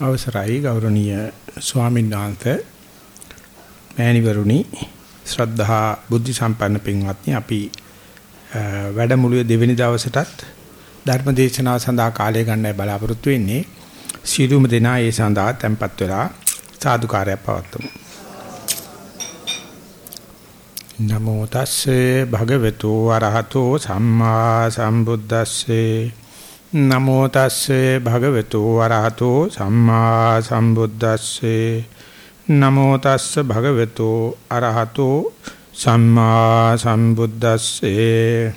අවසරයි ගෞරවනීය ස්වාමීන් වහන්සේ. මෑණිවරුනි ශ්‍රද්ධා බුද්ධ සම්පන්න පින්වත්නි අපි වැඩමුළුවේ දෙවෙනි දවසටත් ධර්ම දේශනාව සඳහා කාලය ගන්නයි බලාපොරොත්තු වෙන්නේ. සීලුම දෙනා ඒ සඳහා tempත් වෙලා සාදුකාරයක් පවත්වමු. නමෝ තස්සේ භගවතු වරහතෝ සම්මා සම්බුද්දස්සේ. නමෝ තස්සේ භගවතු වරහතෝ සම්මා සම්බුද්දස්සේ. නමෝ තස්ස භගවතු අරහතෝ සම්මා සම්බුද්දස්සේ.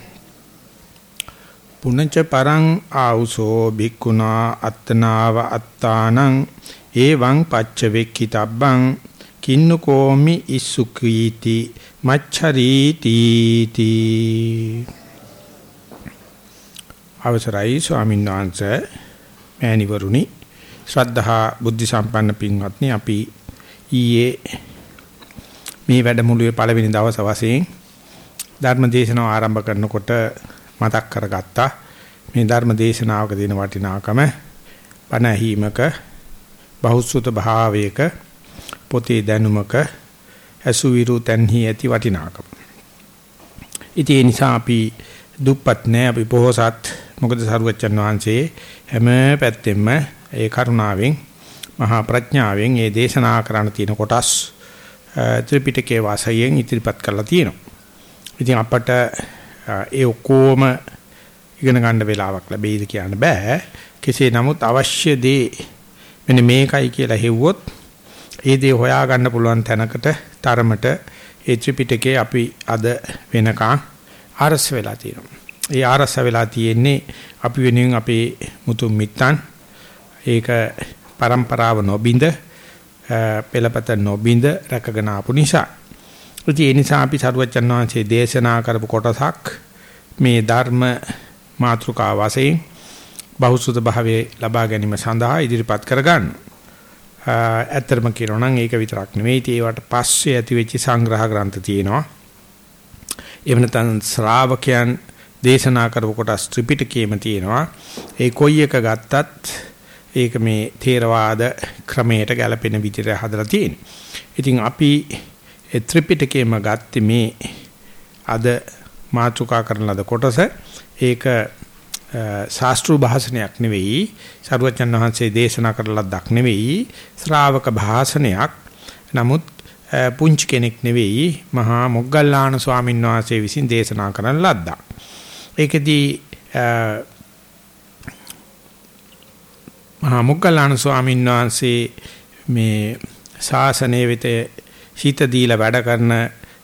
පුනච්ච පරං ආ우සෝ භික්ඛුනා අත්තනාව අත්තානං එවං පච්ච වෙක්ඛිතබ්බං කින්නකෝමි ඉසුකීති මච්චරීති තී. අවසරයි ස්වාමීන් වහන්සේ මෑණිවරුනි. ශ්‍රද්ධහා බුද්ධ සම්පන්න පින්වත්නි අපි ඊයේ මේ වැඩමුළුවේ පළවෙනි දවස් වශයෙන් ධර්ම දේශනාව ආරම්භ කරනකොට මතක් කරගත්තා. මේ ධර්ම දේශනාවක තියෙන වටිනාකම බණ ඇහිමක බහුසුත භාවයක පොතේ දැනුමක අසුවිරු තන්හි ඇති වටිනාකම. ඉතින් ඒ නිසා අපි දුප්පත් නෑ අපි පොහොසත් මොකද සරුවච්චන් වහන්සේ හැම පැත්තෙම ඒ කරුණාවෙන් මහා ප්‍රඥාවෙන් ඒ දේශනා කරන්න තියෙන කොටස් ත්‍රිපිටකයේ වාසයෙන් ඉදිරිපත් කරලා තියෙනවා. ඉතින් අපට ඒ ඔක්කොම ඉගෙන ගන්න වෙලාවක් ලැබෙයිද කියන්න බෑ. කෙසේ නමුත් අවශ්‍ය දේ මෙන්න මේකයි කියලා හෙව්වොත් ඒ දේ හොයා ගන්න පුළුවන් තැනකට තරමට ඒ ත්‍රිපිටකේ අපි අද වෙනකන් ආරස් වෙලා තියෙනවා. ඒ ආරස වෙලා තියෙන්නේ අපි වෙනුවෙන් අපේ මුතුන් මිත්තන් ඒක પરම්පරාව නොබින්ද පෙළපත නොබින්ද රැකගෙන ආපු නිසා. ඒ නිසා අපි සරුවචන් වහන්සේ දේශනා කරපු කොටසක් මේ ධර්ම මාතෘකා වශයෙන් බහුසුත භාවයේ ලබා ගැනීම සඳහා ඉදිරිපත් කරගන්න. ඇත්තටම කියනවා නම් ඒක විතරක් නෙවෙයි ඒවට පස්සේ ඇති වෙච්ච සංග්‍රහ ග්‍රන්ථ තියෙනවා. එහෙම නැත්නම් ශ්‍රාවකයන් දේශනා කරපු කොටස් ත්‍රිපිටකයේම තියෙනවා. ඒ කොයි එක ගත්තත් ඒක මේ තේරවාද ක්‍රමයට ගැලපෙන විදිහට හදලා තියෙනවා. ඉතින් අපි ඒ ත්‍රිපිටකයේම ගත්තේ මේ අද මාතෘකා කරන ලද කොටස ඒක ශාස්ත්‍රීය භාෂණයක් නෙවෙයි සරුවචන් වහන්සේ දේශනා කරන ලද්දක් නෙවෙයි ශ්‍රාවක භාෂණයක් නමුත් පුංචි කෙනෙක් නෙවෙයි මහා මොග්ගල්ලාන ස්වාමීන් වහන්සේ විසින් දේශනා කරන ලද්දක්. ඒකෙදී මහා මොග්ගල්ලාන ස්වාමීන් වහන්සේ මේ ශාසනයේ වෙත හිත දීලා වැඩ කරන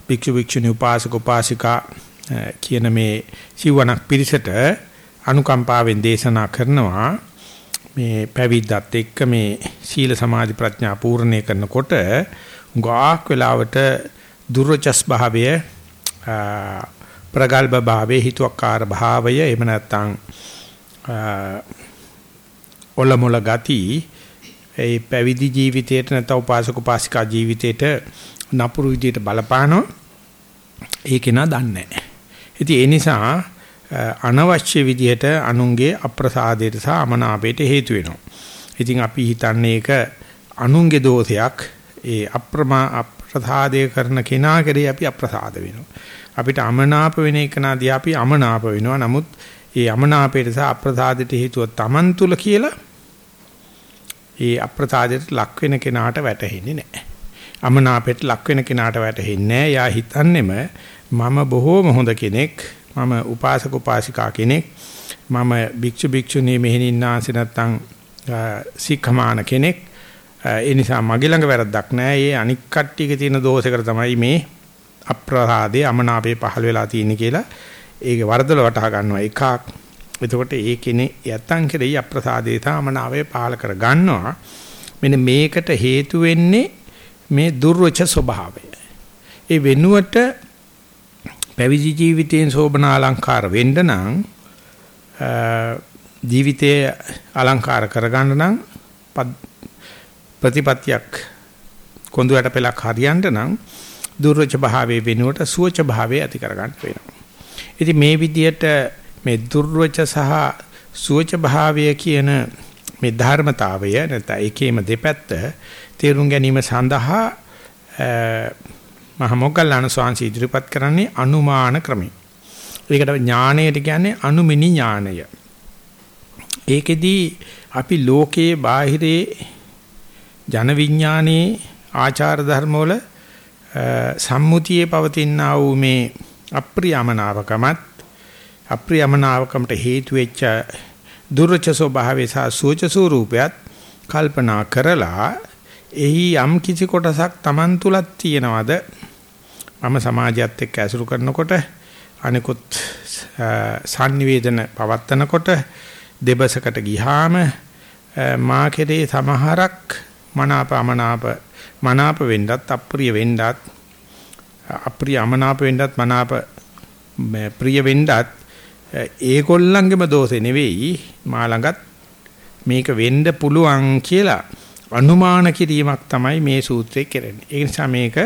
භික්ෂු භික්ෂුණී උපාසක උපාසිකා කියන මේ සිවණක් පිරිසට අනුකම්පාවෙන් දේශනා කරනවා. මේ පැවිද්දත් එක්ක මේ සීල සමාධි ප්‍රඥා පූර්ණේ කරනකොට ගාක් වෙලාවට දුර්වචස් භාවය ප්‍රගල්භ භාවයේ හිතුවක්කාර භාවය එහෙම නැත්නම් ඔලමුල ගති ඒ පැවිදි ජීවිතයට නැත්නම් උපාසක උපාසිකා ජීවිතයට නපුරු විදියට බලපානවා ඒක නා දන්නේ නැහැ. ඉතින් ඒ නිසා අනවශ්‍ය විදියට අනුන්ගේ අප්‍රසාදයට සහ අමනාපයට හේතු වෙනවා. ඉතින් අපි හිතන්නේ ඒක අනුන්ගේ දෝෂයක් ඒ අප්‍රමා අප්‍රසාදය කරන කෙනා කෙරේ අපි අප්‍රසාද වෙනවා. අපිට අමනාප වෙන එක නාදී අපි අමනාප වෙනවා. නමුත් ඒ අමනාපයට සහ අප්‍රසාදයට හේතුව Taman තුල කියලා ඒ අප්‍රසාදයට ලක් වෙන කෙනාට වැටහෙන්නේ නැහැ. අමනාපයට ලක් වෙන කෙනාට වැටහෙන්නේ නැහැ. යා හිතන්නේම මම බොහෝම හොඳ කෙනෙක්. මම උපාසක උපාසිකා කෙනෙක්. මම භික්ෂු භික්ෂුණී මෙහෙණින්නාසි නැත්තම් සික්ඛමාන කෙනෙක්. ඒ නිසා මගේ ළඟ වැරද්දක් නැහැ. ඒ අනික් කට්ටියක තියෙන දෝෂයකට තමයි මේ අප්‍රසාදේ අමනාපේ පහළ වෙලා තියෙන්නේ කියලා ඒක වරදල වටහා ගන්නවා එකක්. එතකොට ඒ කෙනේ යත්තන් කෙරෙහි අප්‍රසාදේ තාමනාවේ පහළ කර ගන්නවා. මෙන්න මේකට හේතු වෙන්නේ මේ දුර්වච ස්වභාවය. ඒ වෙනුවට පැවිදි ජීවිතයෙන් සෝබන අලංකාර වෙන්න නම් ජීවිතයේ අලංකාර කරගන්න නම් ප්‍රතිපත්තියක් කොඳුයට පෙලක් හරියන්න නම් දුර්වච භාවයේ වෙනුවට සුවච භාවයේ ඇති කරගන්න වෙනවා. ඉතින් මේ විදිහට මේ දුර්වච සහ සුවච භාවය කියන මේ ධර්මතාවය නැත්නම් ඒකේම දෙපැත්ත තේරුම් ගැනීම සඳහා මහ මොග්ගල්ලාන ස්වාමීන් ඉදිරිපත් කරන්නේ අනුමාන ක්‍රමය. ඒකට ඥාණයට කියන්නේ අනුමිනි ඥාණය. ඒකෙදී අපි ලෝකයේ බාහිරේ ජන විඥානයේ ආචාර ධර්ම වල සම්මුතියේ පවතිනා වූ මේ අප්‍රියමනාවකමත් අප්‍රියමනාවකමට හේතු වෙච්ච දුර්ච ස්වභාවය සහ සූච ස්වරූපයත් කල්පනා කරලා එහි යම් කිසි කොටසක් Taman තුලක් තියෙනවද? මම සමාජයත් එක්ක ඇසුරු කරනකොට අනිකුත් sannivedana පවත්නකොට දෙබසකට ගිහාම මා කෙරේ සමහරක් මනාපමනාප මනාප වෙන්නත් අප්‍රිය වෙන්නත් අප්‍රිය අමනාප වෙන්නත් මනාප ප්‍රිය වෙන්නත් ඒගොල්ලන්ගේම දෝෂේ නෙවෙයි මා ළඟත් මේක වෙන්න පුළුවන් කියලා අනුමාන කිරීමක් තමයි මේ සූත්‍රයේ කරන්නේ. ඒ නිසා මේක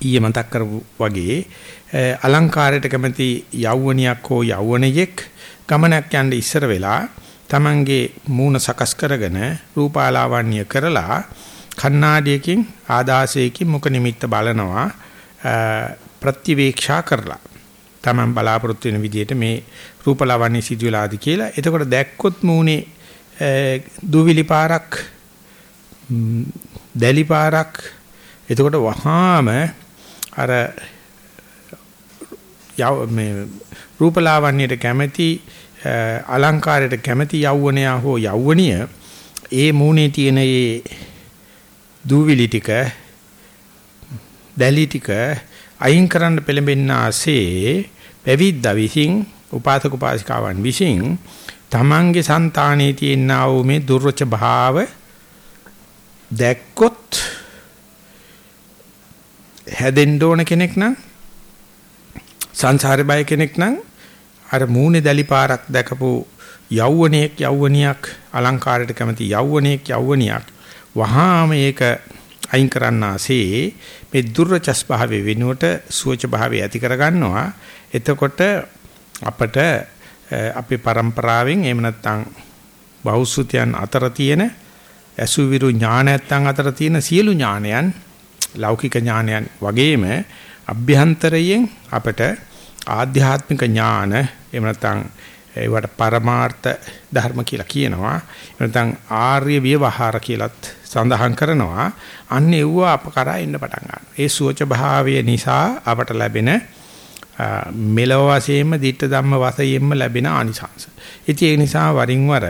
ඊයේ මතක් කරපු වගේ අලංකාරයට කැමති යෞවනියක් හෝ යෞවනයෙක් ගමනක් යන්න ඉස්සර වෙලා Tamange මූණ සකස් කරගෙන රූපාලාවන්‍ය කරලා කණ්ණාඩියකින් ආදාසයකින් මුඛ නිමිත්ත බලනවා ප්‍රතිවේක්ෂා කරලා. Taman බලාපොරොත්තු වෙන විදිහට මේ රූපලාවන්‍ය සිදුවලාද කියලා. එතකොට දැක්කොත් මූණේ දුවිලි පාරක් දැලි පාරක්. එතකොට වහාම අර මේ රූපලාවන්‍යයට කැමැති අලංකාරයට කැමැති යෞවනයා හෝ යෞවනිය ඒ මූණේ තියෙන ඒ දූවිලි ටික දැලි ටික අයින් කරන්න පෙළඹෙන්න ආසේ පැවිද්දා විසින් උපාසක උපාසිකාවන් විසින් තමන්ගේ సంతානයේ තියෙනා වූ මේ දුර්වච භාව දැක්කොත් හැදෙන්න ඕන කෙනෙක් නම් සංසාරේ බය කෙනෙක් නම් අර මූණේ දැලි පාරක් දැකපු යෞවණියෙක් යෞවණියක් අලංකාරයට කැමති යෞවණියෙක් යෞවණියක් වහාම ඒක අයින් කරන්නාසේ මේ දුර්චස් භාවයේ වෙනුවට සුවච භාවය ඇති කරගන්නවා. එතකොට අපට අපේ પરම්පරාවෙන් එහෙම නැත්නම් බෞසුතයන් අතර තියෙන අසුවිරු ඥානයන් අතර තියෙන සියලු ඥානයන් ලෞකික ඥානයන් වගේම අභ්‍යන්තරයෙන් අපට ආධ්‍යාත්මික ඥාන එහෙම නැත්නම් ඒවට පරමාර්ථ ධර්ම කියලා කියනවා. නැත්නම් ආර්ය ව්‍යවහාර කියලත් සඳහන් කරනවා. අන්න ඒව අප කරා එන්න පටන් ගන්නවා. ඒ සුවච භාවය නිසා අපට ලැබෙන මෙලව වශයෙන්ම ditta ධම්ම වශයෙන්ම ලැබෙන ආනිසංස. ඉතින් ඒ නිසා වරින් වර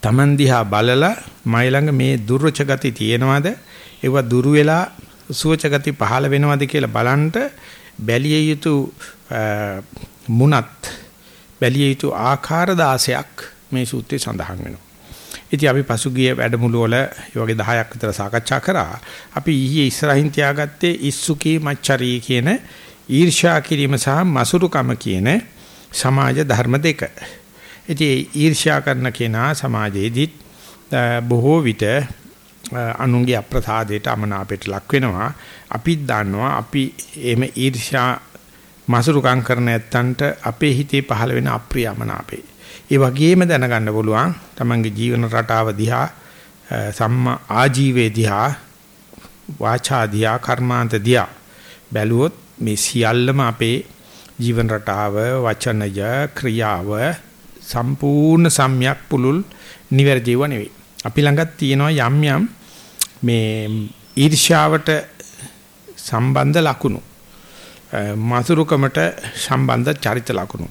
Taman දිහා බලලා මයි ළඟ මේ දුර්වච ගති තියෙනවද? ඒවා දුරු වෙලා සුවච ගති පහළ වෙනවද කියලා බලන්න බැලිය යුතු මුණත් බැලිය යුතු ආකාර 16ක් මේ සූත්‍රයේ සඳහන් වෙනවා. ඉතින් අපි පසුගිය වැඩමුළු වල ඒ වගේ 10ක් විතර සාකච්ඡා කරා. අපි ඊයේ ඉස්සරහින් තියාගත්තේ ඉස්සුකී මච්චරී කියන ඊර්ෂ්‍යා කිරීම සහ මසුරුකම කියන සමාජ ධර්ම දෙක. ඉතින් ඊර්ෂ්‍යා කරන කෙනා සමාජයේදීත් බොහෝ විට අනුන්ගේ අප්‍රසාදයට අමනාපයට ලක් වෙනවා. අපිත් දන්නවා අපි එමෙ ඊර්ෂ්‍යා මසුරුකම් කරන නැත්තන්ට අපේ හිතේ පහළ වෙන අප්‍රියමනාපේ. ඒ වගේම දැනගන්න පුළුවන් තමන්ගේ ජීවන රටාව දිහා සම්මා ආජීවයේ දිහා වාචා දිහා කර්මාන්ත දිහා බැලුවොත් මේ සියල්ලම අපේ ජීවන රටාව වචනය ක්‍රියාව සම්පූර්ණ සම්‍යක් පුලුල් නිවැරදිව නෙවෙයි. අපි ළඟත් තියෙනවා යම් යම් මේ ඊර්ෂ්‍යාවට සම්බන්ධ ලකුණු මසුරුකමට සම්බන්ධ චරිත ලකුණු.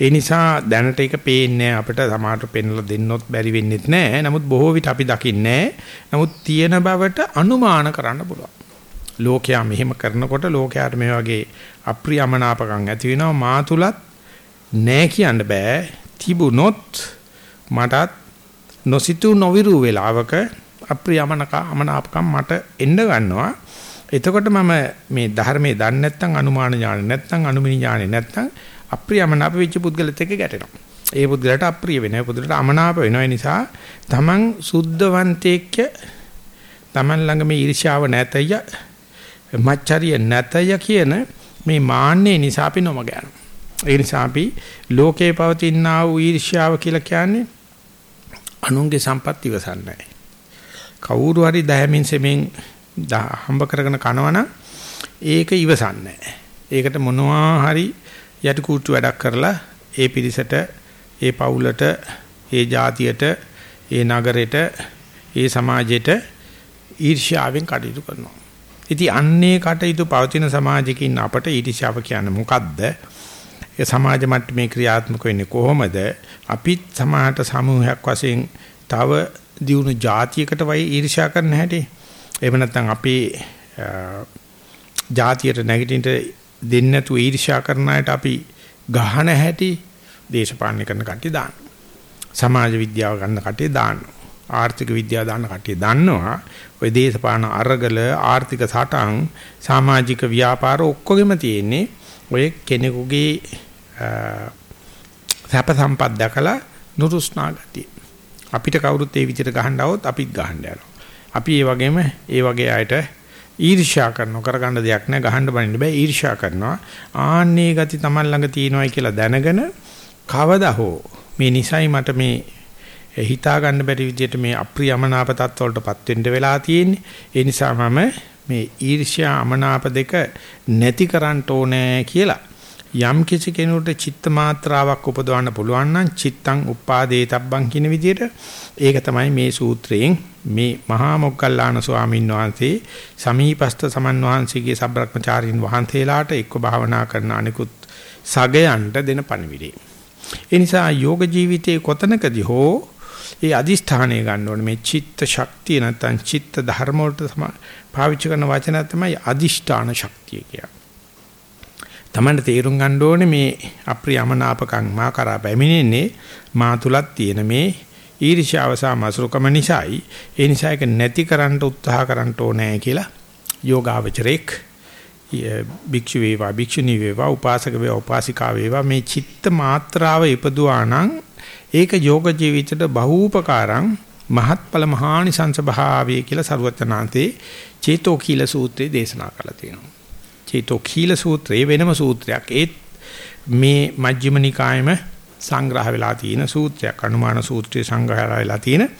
ඒ නිසා දැනට ඒක පේන්නේ අපිට සමහරට පෙන්ලා දෙන්නොත් බැරි වෙන්නේත් නැහැ. නමුත් බොහෝ විට අපි දකින්නේ නමුත් තියෙන බවට අනුමාන කරන්න පුළුවන්. ලෝකයා මෙහෙම කරනකොට ලෝකයාට මේ වගේ අප්‍රියමනාපකම් ඇති වෙනවා මා තුලත් නෑ කියන්න බෑ. තිබුණොත් මටත් නොසිතු නොවිරු වෙලාවක අප්‍රියමනක අමනාපකම් මට එන්න ගන්නවා. එතකොට මම මේ ධර්මයේ දන්නේ නැත්නම් අනුමාන ඥාන නැත්නම් අනුමිනි ඥාන නැත්නම් අප්‍රියමනාප වෙච්ච පුද්ගලෙත් එක්ක ගැටෙනවා. ඒ පුද්ගලට අප්‍රිය වෙනවා. ඒ පුද්ගලට අමනාප වෙනවා. ඒ නිසා තමන් සුද්ධවන්තයෙක්ය තමන් ළඟ මේ ඊර්ෂ්‍යාව නැතය මච්චරිය නැතය කියන මේ මාන්නේ නිසා අපි නොමග යනවා. ඒ නිසා අපි ලෝකේ පවතිනා වූ ඊර්ෂ්‍යාව කියලා කියන්නේ අනුන්ගේ සම්පත් ඉවසන්නේ කවුරු හරි දහමින් සෙමින් හම්බ කරගෙන කනවනම් ඒක ඉවසන්නේ ඒකට මොනවා හරි යටි කූට්ටු වැඩක් කරලා ඒ පිරිසට ඒ පවුලට ඒ ජාතියට ඒ නගරෙට ඒ සමාජයට ඊර්ෂ්‍යාවෙන් කටයුතු කරනවා. ඉතින් අන්නේ කටයුතු පවතින සමාජයකින් අපට ඊර්ෂ්‍යාව කියන්නේ මොකද්ද? ඒ සමාජ මට්ටමේ ක්‍රියාත්මක වෙන්නේ කොහොමද? අපිත් සමාජයට සමූහයක් වශයෙන් තව දියුණු જાතියකට වයි ඊර්ෂ්‍යා කරන්න හැටි. එහෙම නැත්නම් අපේ જાතියට නැගිටින්න දෙන්නේ නැතුව ඊර්ෂ්‍යා කරන අයට අපි ගහන හැටි දේශපාලනය කරන කට්ටිය දාන්න. සමාජ විද්‍යාව ගන්න කට්ටිය දාන්න. ආර්ථික විද්‍යාව දාන්න කට්ටිය දාන්නවා. ওই දේශපාලන අරගල ආර්ථික සටන් සමාජික ව්‍යාපාර ඔක්කොගෙම තියෙන්නේ ඔය කෙනෙකුගේ සැප සම්පත් දැකලා නුරුස්නා ගතිය. අපිට කවුරුත් ඒ විදිහට ගහන්න આવොත් අපිත් ගහන්න යනවා. අපි ඒ වගේම ඒ වගේ අයට ඊර්ෂ්‍යා කරනවා. කරගන්න දෙයක් නෑ. ගහන්න බනින්න බෑ. ඊර්ෂ්‍යා කරනවා. ආන්නේ ගති Taman ළඟ තියෙනවායි කියලා දැනගෙන කවදා හෝ මේ නිසයි මට මේ හිතා ගන්න බැරි විදිහට මේ අප්‍රියමනාප තත්ත්වවලටපත් වෙන්න වෙලා තියෙන්නේ. ඒ නිසා මම මේ ඊර්ෂ්‍යා අමනාප දෙක නැති කරන්න ඕනේ කියලා යම් කිසි කෙනෙකුට චිත්ත මාත්‍රාවක් උපදවන්න පුළුවන් නම් චිත්තං උපාදේතබ්බං කියන විදිහට ඒක තමයි මේ සූත්‍රයෙන් මේ මහා මොග්ගල්ලාන ස්වාමීන් වහන්සේ සමීපස්ත සමන් වහන්සේගේ සබ්‍රක්‍මචාරින් වහන්සේලාට එක්ව භාවනා කරන අනිකුත් සගයන්ට දෙන පණිවිඩය. ඒ නිසා යෝග ජීවිතයේ කොතනකදී හෝ ඒ අදිෂ්ඨානය ගන්න ඕනේ මේ චිත්ත ශක්තිය නැත්නම් චිත්ත ධර්ම වලට පාවිච්චි කරන වචනය තමයි අදිෂ්ඨාන ශක්තිය කියන්නේ. තමන්ට තේරුම් ගන්න ඕනේ මේ අප්‍රියමනාපකම් මා කරා පැමිණෙන්නේ මා තුලත් තියෙන මේ ඊර්ෂ්‍යාව සහ මසුරුකම නිසායි. ඒ නිසා ඒක නැති කරන්න උත්සාහ කරන්න ඕනේ කියලා යෝගාවචරේක් භික්ෂු වේවා භික්ෂුණී වේවා උපාසක වේවා උපාසිකා වේවා මේ චිත්ත මාත්‍රාව ඉපදුවා නම් ඒක යෝග ජීවිතයට බහූපකාරං මහත්ඵල මහානිසංස භාවය කියලා සරුවචනාන්තේ චේතෝ කීල සූත්‍රයේ දේශනා කරලා තියෙනවා. චේතෝ කීල සූත්‍රයේ වෙනම සූත්‍රයක්. ඒත් මේ මජ්ක්‍ධිම නිකායම සංග්‍රහ වෙලා තියෙන සූත්‍රයක්. අනුමාන සූත්‍රයේ සංග්‍රහ වෙලා තියෙන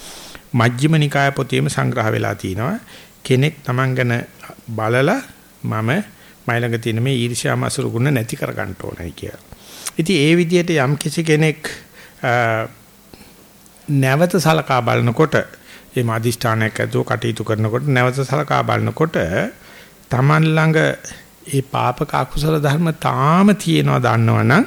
මජ්ක්‍ධිම නිකාය පොතේම සංග්‍රහ වෙලා තිනවා කෙනෙක් Taman ගැන බලලා මම මයිලඟ තියෙන මේ ඊර්ෂ්‍යාම අසුරු ගුණ නැති කර ගන්න ඕනයි කියලා. ඉතින් ඒ විදිහට යම් කිසි කෙනෙක් නැවත සලකා බලනකොට මේ මාදිෂ්ඨානයක් ඇතුව කටයුතු කරනකොට නැවත සලකා බලනකොට Taman ළඟ ඒ පාපක අකුසල ධර්ම තාම තියෙනවා දන්නවනම්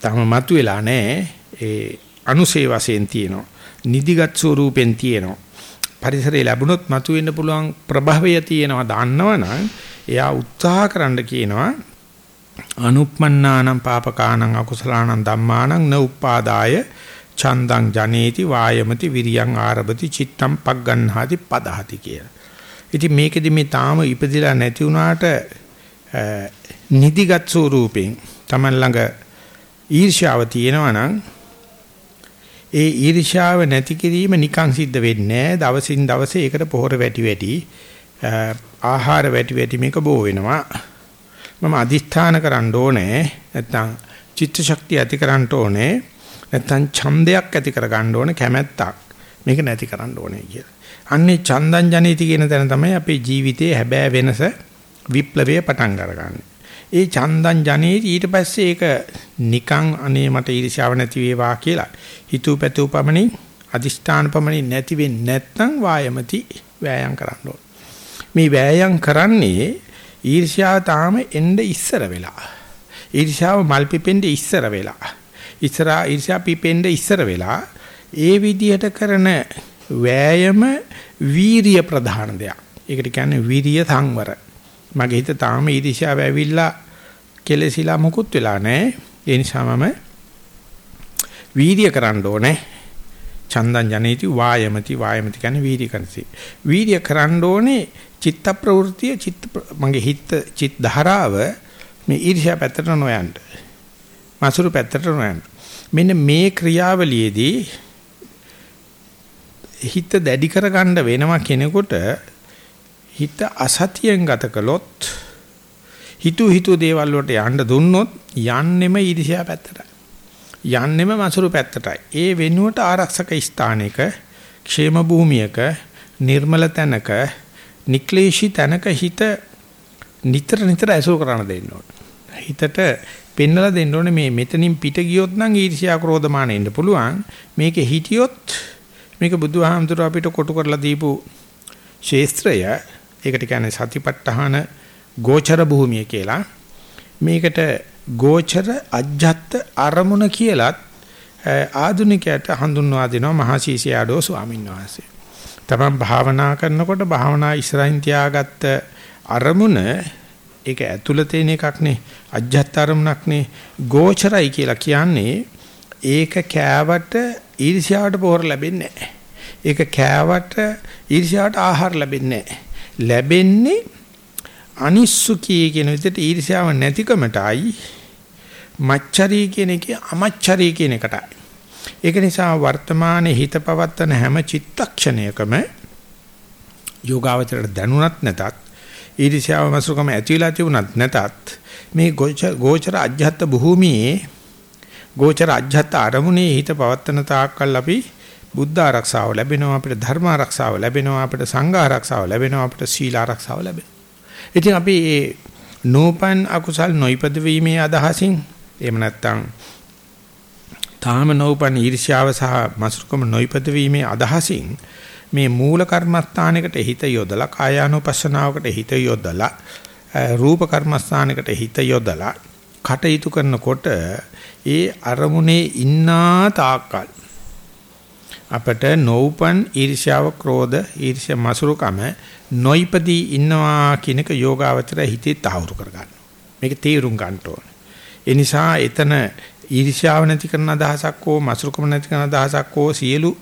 තාම මතුවෙලා නැහැ. ඒ අනුසේ වශයෙන් තියෙනවා. නිදිගත් ස්වරූපෙන් තියෙනවා. පරිසරය ලැබුණොත් මතුවෙන්න පුළුවන් ප්‍රභවය තියෙනවා දන්නවනම් එයා උත්සාහ කරන්න කියනවා අනුප්මන්නානම් පාපකානම් අකුසලානම් ධම්මානම් න උපාදාය චන්දං ජනේති වායමති විරියං ආරභති චිත්තම් පග්ගන්හාති පදහති කියලා. ඉතින් මේකෙදි මේ තාම ඉපදිලා නැති වුණාට නිදිගත් ස්වරූපෙන් Taman ළඟ ඊර්ෂ්‍යාව තියෙනවා නම් ඒ ඊර්ෂ්‍යාව නැති කිරීම නිකන් සිද්ධ වෙන්නේ නැහැ. දවසින් දවස ඒකට පොහොර වැටි වැටි ආහාර වැටි වැටි මේක බෝ වෙනවා. මම අදිස්ථාන කරන්න ඕනේ. නැත්තම් චිත්ත ශක්තිය ඇති කරන්න ඕනේ. නැත්තම් ඡන්දයක් ඇති කර ගන්න ඕනේ කැමැත්තක්. මේක නැති කරන්න ඕනේ කියලා. අන්නේ චන්දං ජනේති කියන තැන තමයි අපේ ජීවිතයේ හැබෑ වෙනස විප්ලවය පටන් අරගන්නේ. ඒ චන්දං ජනේති ඊට පස්සේ ඒක නිකං අනේ මට ඊර්ෂ්‍යාව නැති වේවා කියලා හිතුව පැතුව පමණින් අදිෂ්ඨාන පමණින් නැති වෙන්නේ නැත්නම් වායමති වෑයම් කරන්න ඕන. මේ වෑයම් කරන්නේ ඊර්ෂ්‍යාව තාම එන්න ඉස්සර වෙලා. ඊර්ෂ්‍යාව මල් පිපෙන්න ඉස්සර වෙලා. ඉස්සරා ඊර්ෂ්‍යා පිපෙන්න ඉස්සර වෙලා ඒ විදිහට කරන වෑයම වීරිය ප්‍රධාන දෙයක්. ඒකට කියන්නේ වීරිය සංවර. මගේ හිත තාම ඊර්ෂ්‍යාව ඇවිල්ලා කෙලසිලා මුකුත් වෙලා නැහැ. ඒ නිසා මම වීර්ය කරන්න ඕනේ. චන්දං ජනේති වායමති වායමති කියන්නේ වීර්ය කරනසි. වීර්ය කරන්න ඕනේ චිත්ත ප්‍රවෘත්තිය චිත්ත මගේ හිත චිත් ධාරාව මේ ඊර්ෂ්‍යා පැත්තට නොයන්න. මසුරු පැත්තට නොයන්න. මෙන්න මේ ක්‍රියාවලියේදී හිත දැඩි කරගන්න වෙනවා කෙනෙකුට හිත අසතියෙන් ගත කළොත් හිතු හිතු දේවල් වලට යන්න දුන්නොත් යන්නෙම ඊර්ෂ්‍යා පැත්තට. යන්නෙම මසුරු පැත්තටයි. ඒ වෙනුවට ආරක්ෂක ස්ථානයක ക്ഷേම භූමියක නිර්මල තැනක නික්ලේශී තැනක හිත නිතර නිතර ඇසුරු කරන දෙන්න ඕනේ. හිතට පෙන්නලා දෙන්න ඕනේ මේ මෙතනින් පිට ගියොත් නම් ඊර්ෂ්‍යා ක්‍රෝධමාන එන්න පුළුවන්. මේකේ හිටියොත් මේක බුදුහාමුදුරුව අපිට කොටු කරලා දීපු ශේස්ත්‍රය ඒකට කියන්නේ සතිපට්ඨාන ගෝචර භූමිය කියලා. මේකට ගෝචර අජ්ජත් අරමුණ කියලත් ආධුනිකයට හඳුන්වා දෙනවා මහසීසියාඩෝ ස්වාමීන් වහන්සේ. තමන් භාවනා කරනකොට භාවනා ඉස්සරහින් තියාගත්ත අරමුණ ඒක ඇතුළත තියෙන එකක් නේ අජ්ජත් අරමුණක් නේ ගෝචරයි කියලා කියන්නේ ඒක කෑවට ඊර්ෂ්‍යාවට පොහොර ලැබෙන්නේ නැහැ. ඒක කෑවට ඊර්ෂ්‍යාවට ආහාර ලැබෙන්නේ නැහැ. ලැබෙන්නේ අනිස්සුකී කියන විදිහට ඊර්ෂ්‍යාව නැතිකමටයි මච්චරී කියන එකේ අමච්චරී කියන එකටයි. ඒක නිසා වර්තමානයේ හිත පවත්තන හැම චිත්තක්ෂණයකම යෝගාවචරයට දැනුණත් නැතත් ඊර්ෂ්‍යාව මසුකම ඇති වෙලා තිබුණත් නැතත් මේ ගෝචර අජ්ජත් භූමියේ ගෝචර අජ්ජත් අරමුණේ හිත පවත්තන තාක්කල් අපි බුද්ධ ආරක්ෂාව ලැබෙනවා අපිට ධර්ම ආරක්ෂාව ලැබෙනවා අපිට සංඝ ආරක්ෂාව ලැබෙනවා අපිට සීල ආරක්ෂාව ලැබෙනවා. ඉතින් අපි මේ නෝපන් අකුසල් නොයිපද වීමේ අදහසින් එහෙම නැත්නම් තාම නෝපන් ඊර්ෂ්‍යාව සහ මසුරුකම නොයිපද වීමේ අදහසින් මේ මූල කර්මස්ථානයකට හිත යොදලා කායානුපස්සනාවකට හිත යොදලා රූප කර්මස්ථානයකට හිත යොදලා කටයුතු කරනකොට ඒ අරමුණේ ඉන්නා තාක්කල් අපට නෝපන් ඊර්ෂ්‍යාව ක්‍රෝධ ඊර්ෂ්‍ය මසුරුකම නොයිපදී ඉන්නවා කියනක යෝගාවචර හිතේ තහවුරු කරගන්න. මේක තීරුම් ගන්න ඕනේ. ඒ නිසා එතන ඊර්ෂ්‍යාව නැති කරන අදහසක් හෝ මසුරුකම නැති කරන අදහසක් හෝ සියලු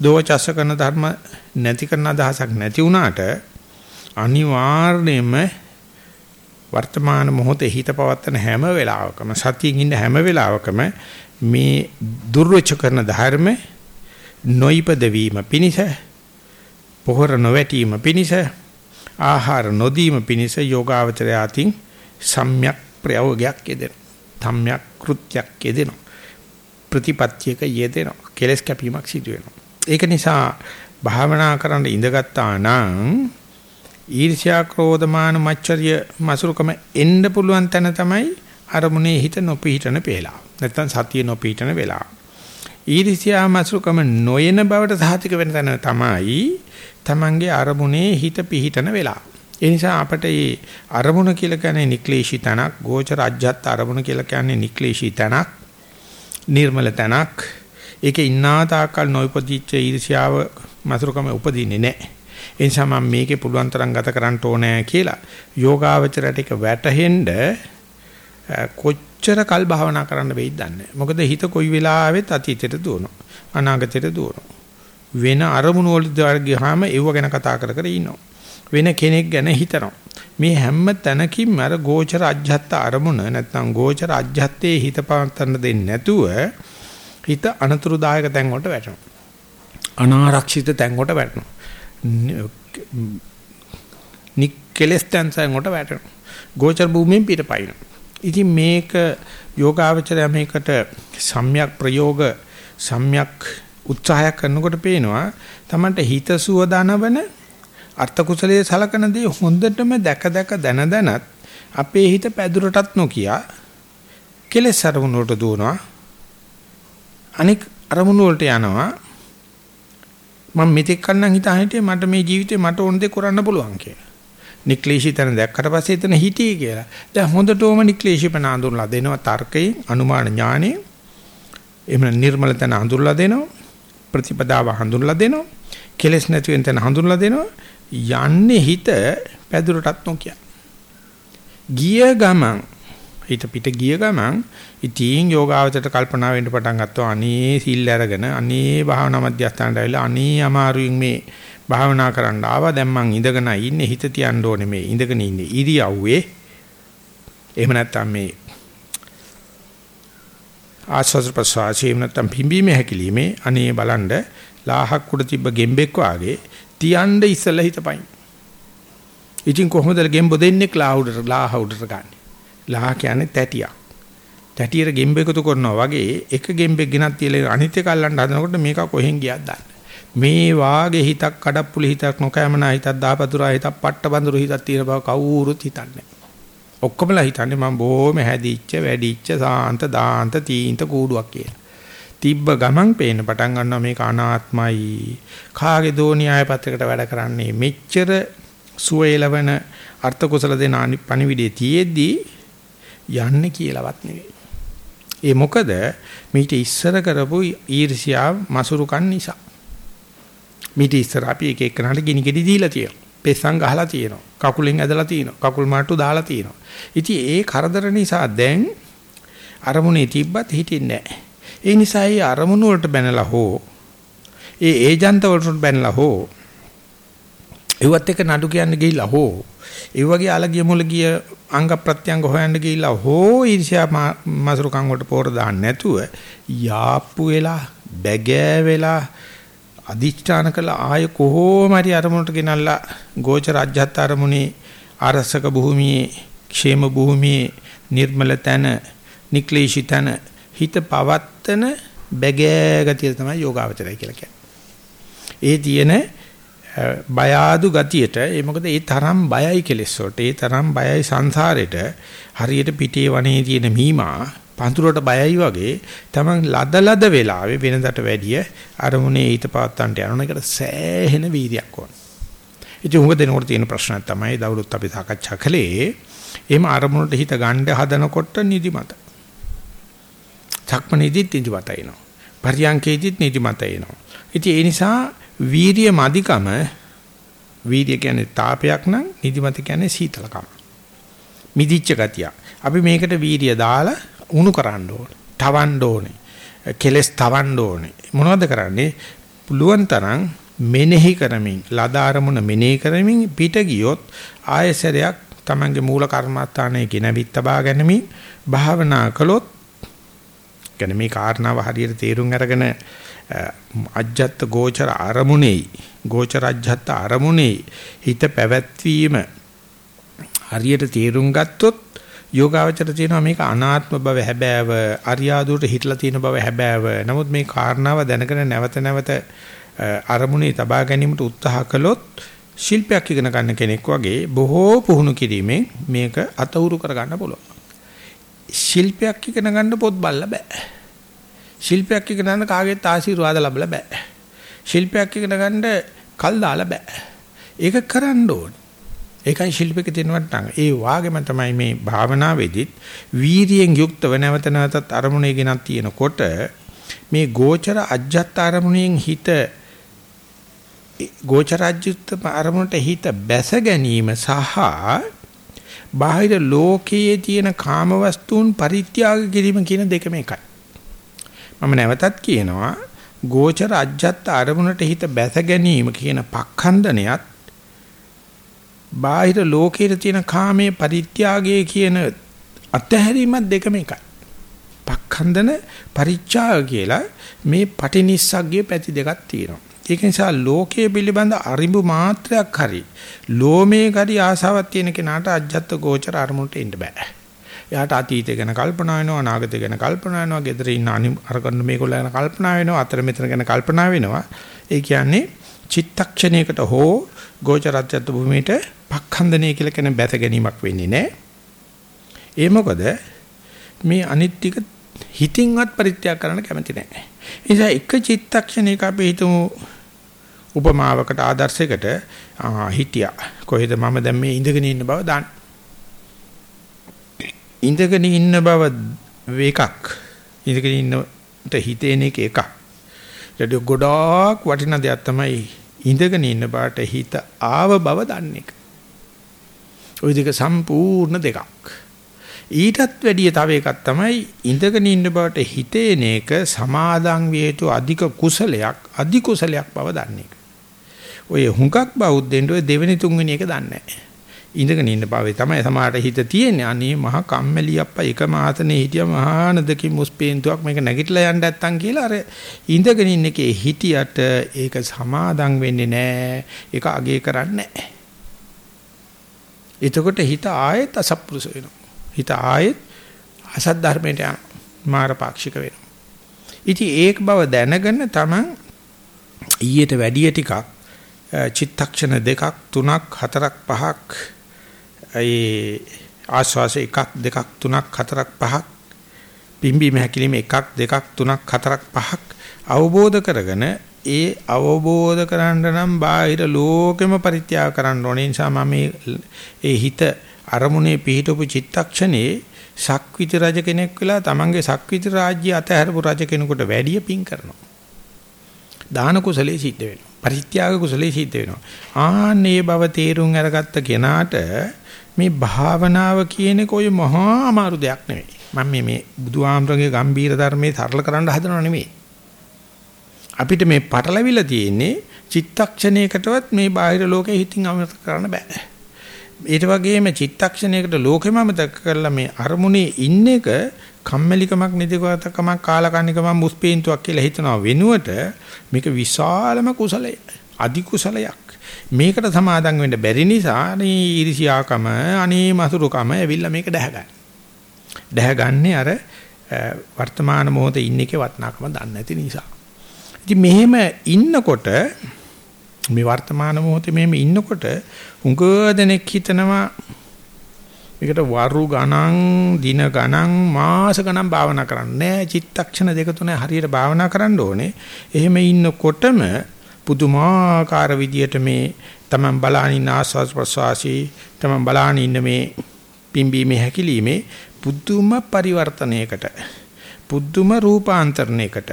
දෝචස කරන ධර්ම නැති කරන අදහසක් නැති වුණාට අනිවාර්යයෙන්ම වර්තමාන මොහොතේ හිත පවත්තන හැම වෙලාවකම සතියින් ඉන්න හැම වෙලාවකම මේ දුර්වච කරන ධර්ම නොයිපද වීම පිණිස පොහොර නොවැටීම පිණිස ආහාර නොදීම පිණිස යෝගාවචරය අතින් සම්‍යක් ප්‍රයෝගයක් යෙදෙන. ධම්මයක් කෘත්‍යයක් යෙදෙනවා. ප්‍රතිපත්තියක යෙදෙනවා. කෙලස් කැපීමක් සිදු වෙනවා. ඒක නිසා භාවනා කරන්න ඉඳගත්තා නම් ඊර්ෂ්‍යා ක්‍රෝධමාන මච්චරිය මසුරුකම එන්න පුළුවන් තැන තමයි අරමුණේ හිත නොපිහිටන වේලාව. නැත්තම් සතිය නොපිහිටන වේලාව. ඊර්ෂ්‍යා මසුරුකම නොයන බවට සහතික වෙන තැන තමයි Tamange අරමුණේ හිත පිහිටන වේලාව. ඒ නිසා අපිට මේ අරමුණ කියලා කියන්නේ නික්ලේශී තනක්, ගෝචර අජ්ජත් අරමුණ කියලා කියන්නේ නික්ලේශී තනක්, නිර්මල තනක්. ඒකේ ඉන්නා තාකල් නොයිපදිච්ච ඊර්ෂ්‍යාව මසුරුකම උපදින්නේ නැහැ. ඒ නිසා මම මේකේ පුළුවන් තරම් ගත කරන්න ඕනේ කියලා යෝගාවචරයට එක වැටහෙන්න කොච්චර කල් භාවනා කරන්න වෙයිද දන්නේ මොකද හිත කොයි වෙලාවෙත් අතීතයට දුවනවා අනාගතයට දුවනවා වෙන අරමුණු වලට ගියාම ඒව ගැන කතා කර කර ඉන්නවා වෙන කෙනෙක් ගැන හිතනවා. මේ හැම තැනකින්ම අර ගෝචර අජ්ජත් අරමුණ නැත්නම් ගෝචර අජ්ජත්තේ හිත පවත්තන්න දෙන්නේ නැතුව හිත අනතුරුදායක තැන් වලට වැටෙනවා. අනාරක්ෂිත තැන් වලට වැටෙනවා. නික්කලස් තැන් වලට වැටෙනවා. ගෝචර භූමියෙන් පිටපයින්. ඉතින් මේක යෝගාවචරය මේකට සම්‍යක් ප්‍රයෝග සම්‍යක් උත්සාහයක් කරනකොට පේනවා තමන්ට හිතසුව දනවන අර්ථ කුසලයේ සලකන දේ හොඳටම දැක දැක දන දනත් අපේ හිත පැදුරටත් නොකිය කෙලෙස් අරමුණු වලට දුවනවා අනික අරමුණු වලට යනවා මම මෙතෙක් කන්නම් හිතා හිටියේ මට මේ ජීවිතේ මට ඕන දේ කරන්න පුළුවන් කියලා. නික්ලේශී තන දැක්කට පස්සේ එතන හිටියේ කියලා. දැන් හොඳටම නික්ලේශී පන අඳුරලා දෙනවා තර්කයෙන් අනුමාන ඥානෙ. එහෙම නිර්මල තන අඳුරලා දෙනවා. ප්‍රතිපදාව හඳුන්ලා දෙනවා. කෙලෙස් නැති වෙන තැන හඳුන්ලා දෙනවා. යන්නේ හිත පැදුරටත් නොකිය. ගිය ගමන් හිත පිට ගිය ගමන් ඉතින් යෝගාවචරයට කල්පනා වෙන්න පටන් ගත්තා අනේ සිල් අරගෙන අනේ භාවනා මධ්‍යස්ථානට ඇවිල්ලා අනේ අමාරුවෙන් මේ භාවනා කරන්න ආවා දැන් මං ඉඳගෙන ඉන්නේ හිත තියන්න ඕනේ මේ ඉඳගෙන ඉන්නේ ඉරියව්වේ එහෙම නැත්නම් මේ ආස්වාද ප්‍රසවාසයේ නැත්නම් පිම්බීමේ හැකිලිමේ අනේ බලන්න ලාහක් උඩ තිබ්බ ගෙම්බෙක් වාගේ තියන්න ඉස්සලා හිතපයින්. ඉතින් කොහොමද ගෙම්බ දෙන්නේ ලාහුඩට ලාහ උඩට ගන්න. ලාහ කියන්නේ තැටියක්. තැටියට ගෙම්බ එකතු කරනවා වගේ එක ගෙම්බෙක් ගෙනත් තියලා අනිත් එක අල්ලන්න හදනකොට මේක කොහෙන් ගියක්ද මේ වාගේ හිතක් කඩප්පුලි හිතක් නොකෑමනා හිතක් දාපතුරා හිතක් පට්ටබඳුරු හිතක් තියෙන බව කවුරුත් හිතන්නේ ඔක්කොමලා හිතන්නේ මම බොහොම හැදිච්ච වැඩිච්ච සාන්ත දාන්ත තීන්ත කූඩුවක් කියලා. තිබ්බ ගමන් පේන්න පටන් ගන්නවා මේක අනාත්මයි. කාගේ දෝනියාය පත්‍රයකට වැඩ කරන්නේ මෙච්චර සුවේලවන අර්ථ කුසල දෙන පණිවිඩේ තියේදී යන්නේ කියලාවත් නෙවෙයි. ඒ මොකද මීට ඉස්සර කරපු ඊර්ෂ්‍යා මසුරුකන් නිසා. මීට ඉස්සර අපි එක එකනට ගිනි ගෙඩි දීලා තියෙනවා. පෙස්සන් ගහලා තියෙනවා. කකුලෙන් ඇදලා තියෙනවා. කකුල් මාට්ටු දාලා තියෙනවා. ඉතින් ඒ කරදර නිසා දැන් අරමුණේ තිබ්බත් හිටින්නේ නැහැ. ඒ නිසා ඒ අරමුණු වලට බැනලා හෝ ඒ ඒජන්ත වලට බැනලා හෝ ඒවත් එක නඩු කියන්න ගිහිල්ලා හෝ ඒ වගේ අලගිය මුල ගිය අංග ප්‍රත්‍යංග හොයන්න ගිහිල්ලා හෝ ඊර්ෂ්‍යා මසුරුකම් වලට පෝර දාන්න නැතුව යාප්පු වෙලා බැගෑ වෙලා අදිෂ්ඨාන කළ ආය කොහොම හරි අරමුණට ගෙනල්ලා ගෝච රාජ්‍යත් අරමුණේ ආරසක භූමියේ ക്ഷേම භූමියේ නිර්මල තන නික්ලේශී තන හිත පවත්තන බැගෑ ගතිය තමයි යෝගාවචරය කියලා කියන්නේ. ඒ තියෙන බය ආදු ගතියට ඒ මොකද ඒ තරම් බයයි කෙලෙස් වලට ඒ තරම් බයයි සංසාරෙට හරියට පිටේ වනේ තියෙන මීමා පඳුරට බයයි වගේ තමන් ලද ලද වෙලාවේ වෙනදට වැඩිය අරමුණේ ඊට පවත්තන්ට යන එකට සෑහෙන වීර්යයක් ඕන. ඉතින් උඹ දෙනකොට තියෙන ප්‍රශ්නයක් තමයි දවුරුත් අපි සාකච්ඡා කළේ. එහෙම අරමුණට හිත ගන්න හදනකොට නිදිමත. චක්මනේදිත් නිදිමත එනවා. පරියංකේදිත් නිදිමත එනවා. ඉතින් ඒ නිසා වීරිය මදිකම වීර්ය කියන්නේ තාපයක් නම් නිදිමත කියන්නේ සීතලකම. මිදිච්ච ගතිය. අපි මේකට වීර්ය දාලා උණු කරන්න ඕනේ. තවන්න ඕනේ. කෙලස් තවන්න ඕනේ. මොනවද කරන්නේ? පුළුවන් තරම් මෙනෙහි කරමින් ලදාරමුණ මෙනෙහි කරමින් පිට ගියොත් ආයසරයක් තමන්ගේ මූල කර්මස්ථානයේ ගෙනවිත් තබා ගැනීම භාවනා කළොත් කියන්නේ මේ කාරණාව හරියට තේරුම් අරගෙන අජ්ජත් ගෝචර අරමුණේ ගෝචර අජ්ජත් අරමුණේ හිත පැවැත්වීම හරියට තේරුම් ගත්තොත් යෝගාවචර තියෙනවා මේක අනාත්ම බව හැබෑව අරියාදුවට හිටලා තියෙන බව හැබෑව. නමුත් මේ කාරණාව දැනගෙන නැවත නැවත අරමුණේ තබා ගැනීමට උත්සාහ කළොත් ශිල්පයක් ඉගෙන ගන්න කෙනෙක් වගේ බොහෝ පුහුණු කිරීමෙන් මේක අතහුරු කරගන්න පුළුවන්. ශිල්පයක් ඉගෙන ගන්න පොත් බලලා බෑ. ශිල්පයක් ඉගෙන ගන්න කාගෙත් ආශිර්වාද ලැබලා බෑ. ශිල්පයක් ඉගෙන ගන්න කල් දාලා බෑ. ඒක කරන්න ඕනේ. ඒකයි ශිල්පික දෙනවට ඒ වාගේම තමයි මේ භාවනාවේදීත් වීරියෙන් යුක්තව නැවත නැවතත් අරමුණේ ගෙනත් තියෙනකොට මේ ගෝචර අජ්ජත් අරමුණෙන් හිත ගෝචරජ්‍යුත් අරමුණට හිත බැස ගැනීම සහ බාහිර ලෝකයේ තියෙන කාමවස්තුන් පරිත්‍යාග කිරීම කියන දෙකම එකයි. මම නැවතත් කියනවා ගෝචර අජ්ජත් අරමුණට හිත බැස ගැනීම කියන පක්ඛන්දනයත් බාහිර ලෝකයේ තියෙන කාමයේ පරිත්‍යාගයේ කියන අත්හැරීමත් දෙකම එකයි. පක්ඛන්දන පරිත්‍යාග කියලා මේ පටිනිස්සග්ගේ පැති දෙකක් තියෙනවා. ඒක නිසා ලෝකයේ පිළිබඳ අරිඹු මාත්‍රයක් හරි ලෝමේ කරි ආසාවක් තියෙන කෙනාට අජ්ජත් ගෝචර අරමුණට එන්න බෑ. එයාට අතීතය ගැන කල්පනා වෙනවා අනාගතය ගැන කල්පනා වෙනවා ගෙදර ඉන්න අරගන්න මේගොල්ලෝ ගැන කල්පනා වෙනවා අතර මෙතන ගැන කල්පනා වෙනවා. ඒ කියන්නේ චිත්තක්ෂණයකට හෝ ගෝචරත්‍යත් භූමියට පක්ඛන්දනය කියලා කියන බැස ගැනීමක් වෙන්නේ නැහැ. ඒ මොකද මේ අනිත් ටික හිතින්වත් පරිත්‍යාග කරන්න කැමති නැහැ. ඒ නිසා එක චිත්තක්ෂණයක අපි හිතමු උපමාවකට ආදර්ශයකට හිටියා. කොහෙද මම දැන් මේ ඉඳගෙන ඉන්න බව දාන්න? ඉඳගෙන ඉන්න බව එකක්. ඉඳගෙන ඉන්නට හිතේන එක එකක්. ඊට ගොඩාක් වටින දෙයක් තමයි ඉඳගෙන ඉන්න බාට හිත ආව බව දන්න එක. ওই දෙක සම්පූර්ණ දෙකක්. ඊටත් වැඩිය තව එකක් තමයි ඉඳගෙන ඉන්න බවට හිතේන එක සමාදන් වියතු අධික කුසලයක් අධි කුසලයක් බව දන්නේ. ඔය හුඟක් බෞද්ධෙන්ට ඔය දෙවෙනි තුන්වෙනි එක දන්නේ නැහැ. ඉඳගෙන ඉන්න පාවේ තමයි සමාහට හිත තියෙන්නේ. අනේ මහා කම්මැලි අප්පා එක මාතනේ හිටිය මහා නදකින් මුස්පේන්තුවක් මේක නැගිටලා යන්න නැත්තම් කියලා අර ඉඳගෙන ඉන්න එකේ හිටියට ඒක සමාදම් වෙන්නේ නැහැ. ඒක අගේ කරන්නේ නැහැ. එතකොට හිත ආයෙත් අසප්පුරුෂ වෙනවා. හිත ආයෙත් අසත් ධර්මයට යන මාර පාක්ෂික වෙනවා. ඉතින් ඒක බව දැනගෙන තමන් ඊට වැඩිය ටිකක් චිත්තක්ෂණ දෙකක් තුනක් හතරක් පහක් ඒ ආස්වාස එකක් දෙකක් තුනක් හතරක් පහක් පිම්බීම හැකිලිම එකක් දෙකක් තුනක් හතරක් පහක් අවබෝධ කරගෙන ඒ අවබෝධ කරන්න නම් බාහිර ලෝකෙම පරිත්‍යාග කරන්න ඕනේ නිසා මම ඒ හිත අරමුණේ පිහිටපු චිත්තක්ෂණේ සක්විති රජ කෙනෙක් වෙලා තමන්ගේ සක්විති රාජ්‍ය අතහැරපු රජ කෙනෙකුට වැඩිය පිං කරනවා. දාන කුසලයේ සිද්ධ වෙනවා. පරිත්‍යාග කුසලයේ සිද්ධ වෙනවා. ආන්නේ බව තේරුම් අරගත්ත කෙනාට මේ භාවනාව කියන්නේ කොයි මහා අමාරු දෙයක් නෙවෙයි. මම මේ මේ බුදුආමරගේ ගම්බීර ධර්මයේ සරල කරන්න හදනව නෙවෙයි. අපිට මේ පටලවිලා තියෙන්නේ චිත්තක්ෂණයකටවත් මේ බාහිර ලෝකෙ හිතින් අමතක කරන්න බෑ. ඊට වගේම චිත්තක්ෂණයකට ලෝකෙම අමතක කරලා මේ අරමුණේ ඉන්න එක කම්මැලිකමක් නිදිගතකමක් කාලකන්නිකමක් මුස්පීන්තුවක් කියලා හිතනවා වෙනුවට මේක විශාලම කුසලය අධි කුසලයක් මේකට සමාදම් වෙන්න බැරි නිසා අනේ ඊර්ෂියාකම අනේ මසුරුකම ඇවිල්ලා මේක දැහගන්න. දැහගන්නේ අර වර්තමාන මොහොතේ ඉන්න එකේ වටිනාකම දන්නේ නැති නිසා. ඉතින් මෙහෙම ඉන්නකොට මේ වර්තමාන මොහොතේ මෙහෙම ඉන්නකොට උඟ දෙනෙක් හිතනවා මේකට වරු ගණන් දින ගණන් මාස ගණන් භාවනා කරන්න නෑ චිත්තක්ෂණ දෙක තුන හරියට භාවනා කරන්න ඕනේ එහෙම ඉන්නකොටම පුදුමාකාර විදියට මේ තමන් බලාන ඉන්න ආස්වාස් ප්‍රසවාසී තමන් බලාන ඉන්න මේ පිම්බීමේ හැකිලිමේ පුදුම පරිවර්තනයකට පුදුම රූපාන්තරණයකට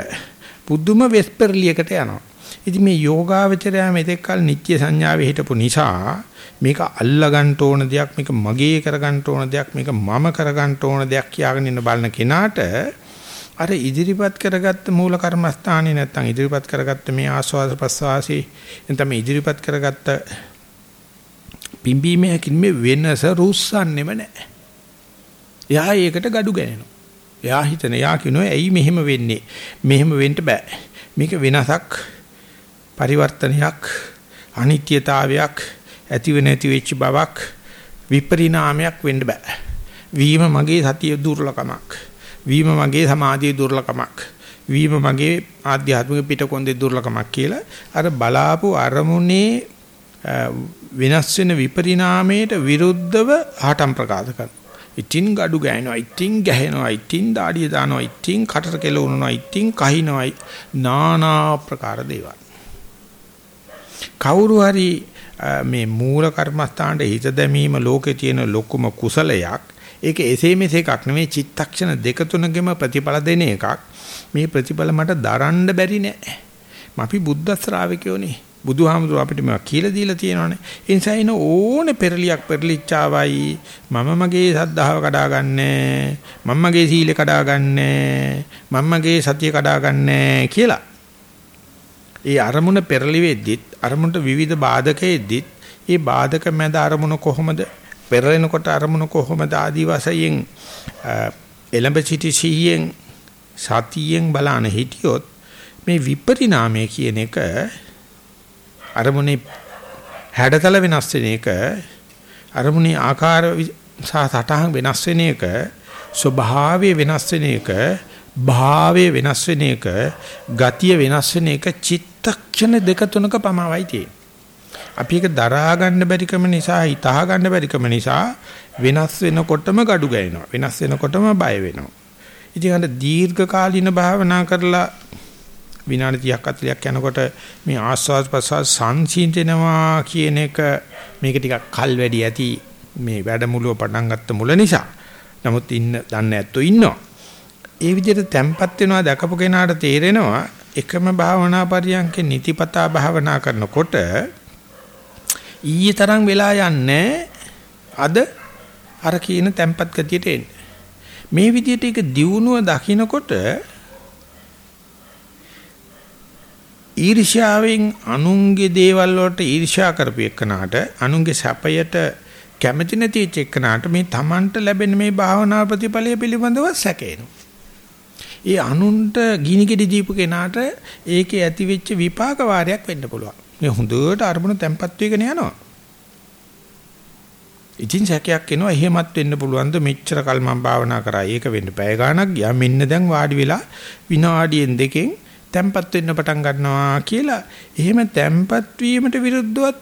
පුදුම වෙස්පර්ලියකට යනවා. ඉතින් මේ යෝගාවචරය මෙතෙක් කල නිත්‍ය සංඥාවේ හිටපු නිසා මේක අල්ලා ගන්න ඕන දෙයක් මේක මගේ කර ගන්න ඕන දෙයක් මේක මම කර ගන්න ඕන දෙයක් කියාගෙන ඉන්න බලන කෙනාට අර ඉදිරිපත් කරගත්ත මූල කර්මස්ථානේ නැත්තම් ඉදිරිපත් කරගත්ත මේ ආස්වාද ප්‍රසවාසී එතන ඉදිරිපත් කරගත්ත පිම්බීමේ කින්මේ වෙනස රුස්සන්නේම නැහැ. එයා ඒකට gadu ගෑනවා. එයා හිතන එයා කියනවා ඇයි මෙහෙම වෙන්නේ? මෙහෙම වෙන්න බෑ. මේක වෙනසක් පරිවර්තනයක් අනිත්‍යතාවයක් ඇතිව නැති වෙච්ච බවක් විපරිණාමයක් වෙන්න බෑ. වීම මගේ සතිය දුර්ලකමක්. වීම මගේ සමාධියේ දුර්ලකමක්. වීම මගේ ආධ්‍යාත්මික පිටකොන්දේ දුර්ලකමක් කියලා අර බලාපු අරමුණේ වෙනස් වෙන විපරිණාමයට විරුද්ධව ආටම් ප්‍රකාශ කරනවා. ඉතින් gadu ගෑනවා, ඉතින් ගැහෙනවා, ඉතින් දාඩිය දානවා, ඉතින් කටට කෙලවනවා, ඉතින් කහිනවා, নানা ප්‍රකාර දේවල්. කවුරු හරි මේ මූල කර්මස්ථානයේ හිත දැමීම ලෝකේ තියෙන ලොකුම කුසලයක්. ඒක එසේ මෙසේ එකක් නෙමෙයි චිත්තක්ෂණ දෙක තුනකෙම ප්‍රතිඵල දෙන එකක්. මේ ප්‍රතිඵල මට දරන්න බැරි නෑ. අපි බුද්ධ ශ්‍රාවකයෝනේ. බුදුහාමුදුර අපිට මේවා කියලා දීලා තියෙනවානේ. ඒ නිසා එන ඕනේ පෙරලියක් පෙරලිච්චාවයි මම මගේ සද්ධාව කඩාගන්නේ මම මගේ සීලය කඩාගන්නේ මම මගේ සතිය කඩාගන්නේ කියලා. ඒ අරමුණ පෙරලි වෙද්දිත් අරමුණට විවිධ බාධකෙද්දිත් ඒ බාධක මැද අරමුණ කොහොමද? පෙරලෙනකොට අරමුණ කොහොමද? ආදි වශයෙන් එලඹ සිටි සිහියෙන් සතියෙන් බලන හිටියොත් මේ විපරිණාමය කියන එක අරමුණේ හැඩතල වෙනස් වෙන එක අරමුණේ ආකාර සහ සටහන් වෙනස් වෙන එක ස්වභාවය වෙනස් වෙන එක භාවය වෙනස් වෙන එක ගතිය වෙනස් වෙන එක චිත්තක්ෂණ දෙක තුනක පමාවයි තියෙන්නේ. අපි ඒක දරා ගන්න බැරිකම නිසා හිතා ගන්න බැරිකම නිසා වෙනස් වෙනකොටම gadu ගෑනවා. වෙනස් වෙනකොටම බය වෙනවා. ඉතින් අර දීර්ඝ කාලින භාවනා කරලා විනාඩි 30ක් 40ක් යනකොට මේ ආස්වාද ප්‍රසවාස සංසිඳෙනවා කියන එක මේක ටිකක් කල් වැඩි ඇති මේ වැඩමුළුව පටන් ගත්ත මුල නිසා. නමුත් ඉන්න දන්නේ නැත්තෝ ඉන්නවා. ඒ විදිහට තැම්පත් වෙනවා දැකපු කෙනාට තේරෙනවා එකම භාවනා පරියන්කේ නිතිපතා භාවනා කරනකොට ඊයේ තරම් වෙලා යන්නේ අද අර කියන තැම්පත් ගතියට එන්නේ. මේ විදිහට ඒක දියුණුව දකිනකොට ඊර්ෂ්‍යාවෙන් අනුන්ගේ දේවල් වලට ඊර්ෂ්‍යා කරපු එකනට අනුන්ගේ සැපයට කැමති නැති එක්කනට මේ Tamanට ලැබෙන මේ භාවනා ප්‍රතිඵලය පිළිබඳව සැකේනවා. ඒ අනුන්ට ගිනි ගෙඩි දීපු කෙනාට ඒකේ ඇති වෙච්ච විපාක වාරයක් වෙන්න පුළුවන්. මේ හොඳට අරමුණ තැම්පත් වෙගෙන යනවා. ඉතින් සැකයක් එනවා එහෙමත් වෙන්න පුළුවන්ද? මෙච්චර කල් මම භාවනා කරා. ඒක වෙන්න පැය ගාණක් ගියා. මෙන්න දැන් වාඩි වෙලා විනාඩියෙන් දෙකෙන් තැම්පත් වෙන්න පටන් ගන්නවා කියලා. එහෙම තැම්පත් වීමට විරුද්ධවත්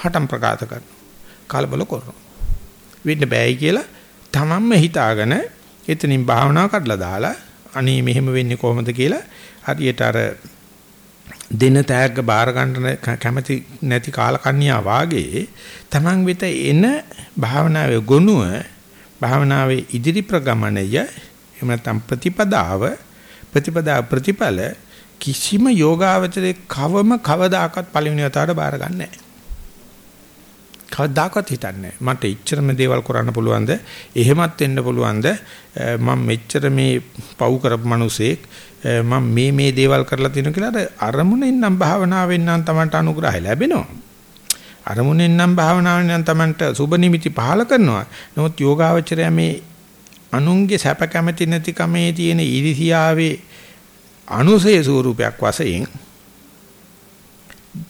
හටම් ප්‍රකාශ කරනවා. කලබල කරනවා. වෙන්න බෑයි කියලා තමන්ම හිතාගෙන එතනින් භාවනාව කඩලා දාලා අනේ මෙහෙම වෙන්නේ කොහොමද කියලා හරියට අර දෙන තෑග්ග බාර ගන්න කැමැති නැති කාලකන්‍යා වාගේ තමන් වෙත එන භාවනාවේ ගුණය භාවනාවේ ඉදිරි ප්‍රගමණය එහෙම නැත්නම් ප්‍රතිපදාව ප්‍රතිපදා ප්‍රතිඵල කිසිම යෝගාවචරයේ කවම කවදාකවත් පළවෙනි වතාවට බාර ගන්නෑ නැහැ. කවදාකවත් හිතන්නේ මට ඉච්චරම දේවල් කරන්න පුළුවන්ද? එහෙමත් වෙන්න පුළුවන්ද? මම මෙච්චර මේ පව් කරපු මිනිසෙක් මම මේ මේ දේවල් කරලා තියෙනවා කියලා අරමුණෙන් නම් භාවනාවෙන් නම් Tamanට අනුග්‍රහය ලැබෙනවා. අරමුණෙන් නම් භාවනාවෙන් නම් Tamanට සුබ නිමිති පහල කරනවා. නමුත් යෝගාවචරය මේ අනුන්ගේ සැප කැමැති නැති කමේ තියෙන ඊර්ෂියාවේ අනුසය ස්වරූපයක් වශයෙන්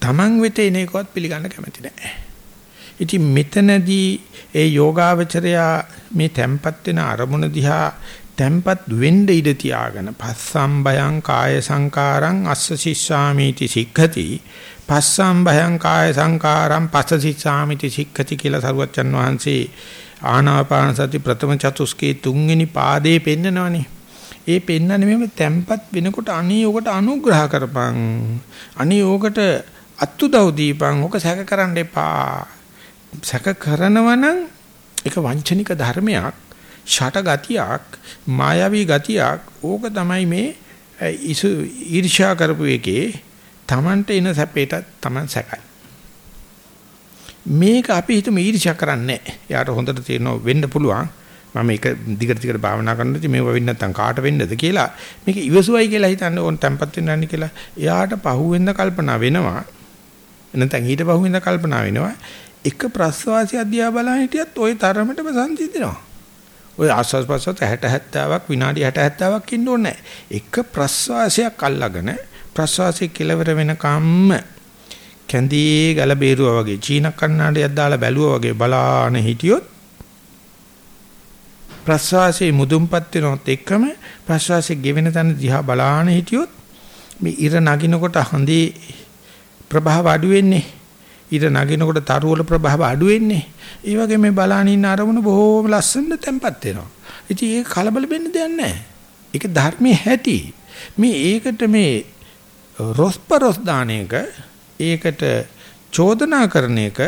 Taman වෙත එන එකවත් පිළිගන්න කැමති නැහැ. ඉතින් මෙතනදී ඒ යෝගාවචරයා මේ තැම්පත් වෙන අරමුණ දිහා තැම්පත් වෙන්න ඉඩ තියාගෙන පස්සම් බයං කාය සංකාරං අස්ස සිස්සාමීති සික්ඛති. පස්සම් බයං කාය සංකාරං පස්ස සිස්සාමීති සික්ඛති කියලා සරුවච්චන් වහන්සේ ආනාපාන සති ප්‍රථම චතුස්කේ තුන්වෙනි පාදේ පෙන්නනවනේ. ඒ පෙන්නන්නේ මෙහෙම තැම්පත් වෙනකොට අනේ ඔකට අනුග්‍රහ කරපන්. අනේ ඔකට අත්උදව් දීපන්. ඔක සැක කරන්න එපා. සැක කරනවා නම් ඒක වංචනික ධර්මයක් ෂට ගතියක් මායාවී ගතියක්. ඕක තමයි මේ ඉසු ඊර්ෂ්‍යා කරපු එකේ Tamanට එන සැපේට Taman සැකයි. මේක අපි හිතමු ඊර්ෂ්‍යා කරන්නේ යාට හොඳට තේරෙනවා වෙන්න පුළුවන්. මම මේක දිගට දිගට භාවනා කරනකොට මේව වෙන්නේ නැත්නම් කාට වෙන්නද කියලා. මේක ඉවසුවයි කියලා හිතන්නේ ඕන තැම්පත් වෙන්න කියලා. එයාට පහුවෙන්ද කල්පනා වෙනවා. නැත්නම් ඊට පහුවෙන්ද කල්පනා වෙනවා. එක ප්‍රස්වාසය අධ්‍යා බලන හිටියත් ওই තරමටම සංසිඳනවා. ඔය ආස්වාස් ප්‍රස්වාස 60 70ක් විනාඩි 60 70ක් ඉන්න ඕනේ එක ප්‍රස්වාසයක් අල්ලගෙන ප්‍රස්වාසයේ කෙලවර වෙනකම්ම කැඳී ගල බේරුවා වගේ චීන කන්නාඩියක් දාලා බැලුවා වගේ බලාන හිටියොත් ප්‍රස්වාසයේ මුදුන්පත් වෙනොත් එකම ප්‍රස්වාසයේ ගෙවෙන තැන දිහා බලාන හිටියොත් මේ ඉර නගිනකොට හඳේ ප්‍රභාව අඩු වෙන්නේ ඊට නගිනකොට තරුවල ප්‍රභාව අඩු වෙන්නේ. ඒ වගේ මේ බලාන ඉන්න අරමුණ බොහෝම ලස්සනට තැම්පත් වෙනවා. ඉතින් ඒක කලබල වෙන්න දෙයක් නැහැ. ඒක ධර්මයේ හැටි. මේ ඒකට මේ රොස්පරොස් දාන එක ඒකට චෝදනා කරන එක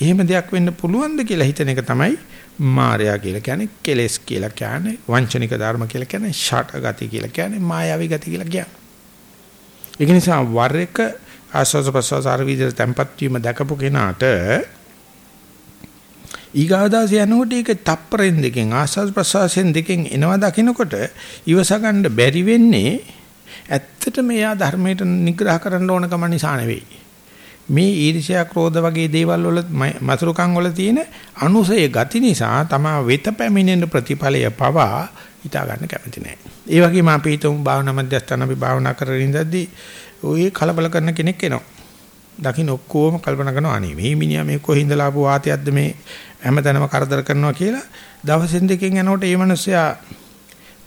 එහෙම දෙයක් වෙන්න පුළුවන්ද කියලා හිතන එක තමයි මායя කියලා කියන්නේ කෙලෙස් කියලා කියන්නේ වංචනික ධර්ම කියලා කියන්නේ ෂට ගති කියලා කියන්නේ මායාවී ගති කියලා කියන්නේ. ඒක නිසා වර එක ආස්වාද ප්‍රසවාස ආර විදිහට tempat වීම දැකපු කෙනාට ඊගාදාස යනකොට ඒක තප්පරෙන් දෙකෙන් ආස්වාද ප්‍රසවාසයෙන් දෙකෙන් එනවා දකින්නකොට ඉවසගන්න බැරි වෙන්නේ ඇත්තටම එයා ධර්මයට නිග්‍රහ කරන්න ඕන කම නිසා නෙවෙයි. මේ ඊර්ෂ්‍යා ක්‍රෝධ වගේ දේවල් වල මසුරුකම් වල තියෙන අනුසය ගති නිසා තමා වෙත පැමිණෙන ප්‍රතිඵලය පවා හිතා ගන්න කැමති නැහැ. ඒ වගේම අපි හිතමු භාවනා මධ්‍යස්ථාන අපි භාවනා කරගෙන ඉඳද්දී ඔය කලබල කරන කෙනෙක් එනවා. දකින්න ඔක්කොම කල්පනා කරනවා අනේ මේ මිනිහා මේ කොහින්දලා ආපු වාතයක්ද මේ හැමතැනම කරදර කරනවා කියලා? දවසෙන් දෙකෙන් යනකොට මේ මිනිස්සයා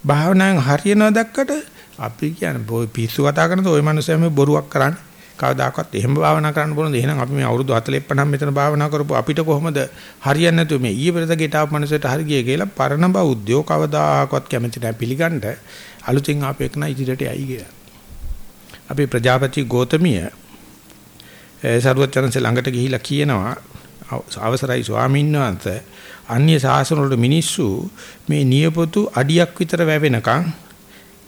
භාවනාවෙන් හරියනවා දැක්කට අපි කියන්නේ පිස්සු කතා කරනද ওই මිනිස්සයා මේ බොරුවක් කරන්නේ. කවදාකවත් එහෙම භාවනා කරන්න බලනද එහෙනම් අපි මේ අවුරුදු 40 50 මෙතන භාවනා කරපුවා අපිට කොහොමද හරියන්නේ නැතුව මේ ඊයේ පෙරද ගෙට ආපු මිනිස්සුන්ට හරි ගියේ කියලා පරණ බෞද්ධයෝ කවදාකවත් කැමති නැහැ. පිළිගන්න. අලුතින් ආපේකන ඉදිරියට යයි කියලා. අපේ ප්‍රජාපති ගෝතමිය සරුවචනන්සේ ළඟට ගිහිලා කියනවා අවසරයි ස්වාමීන් වහන්සේ අන්‍ය ශාසන වල මිනිස්සු මේ නියපොතු අඩියක් විතර වැවෙනකන්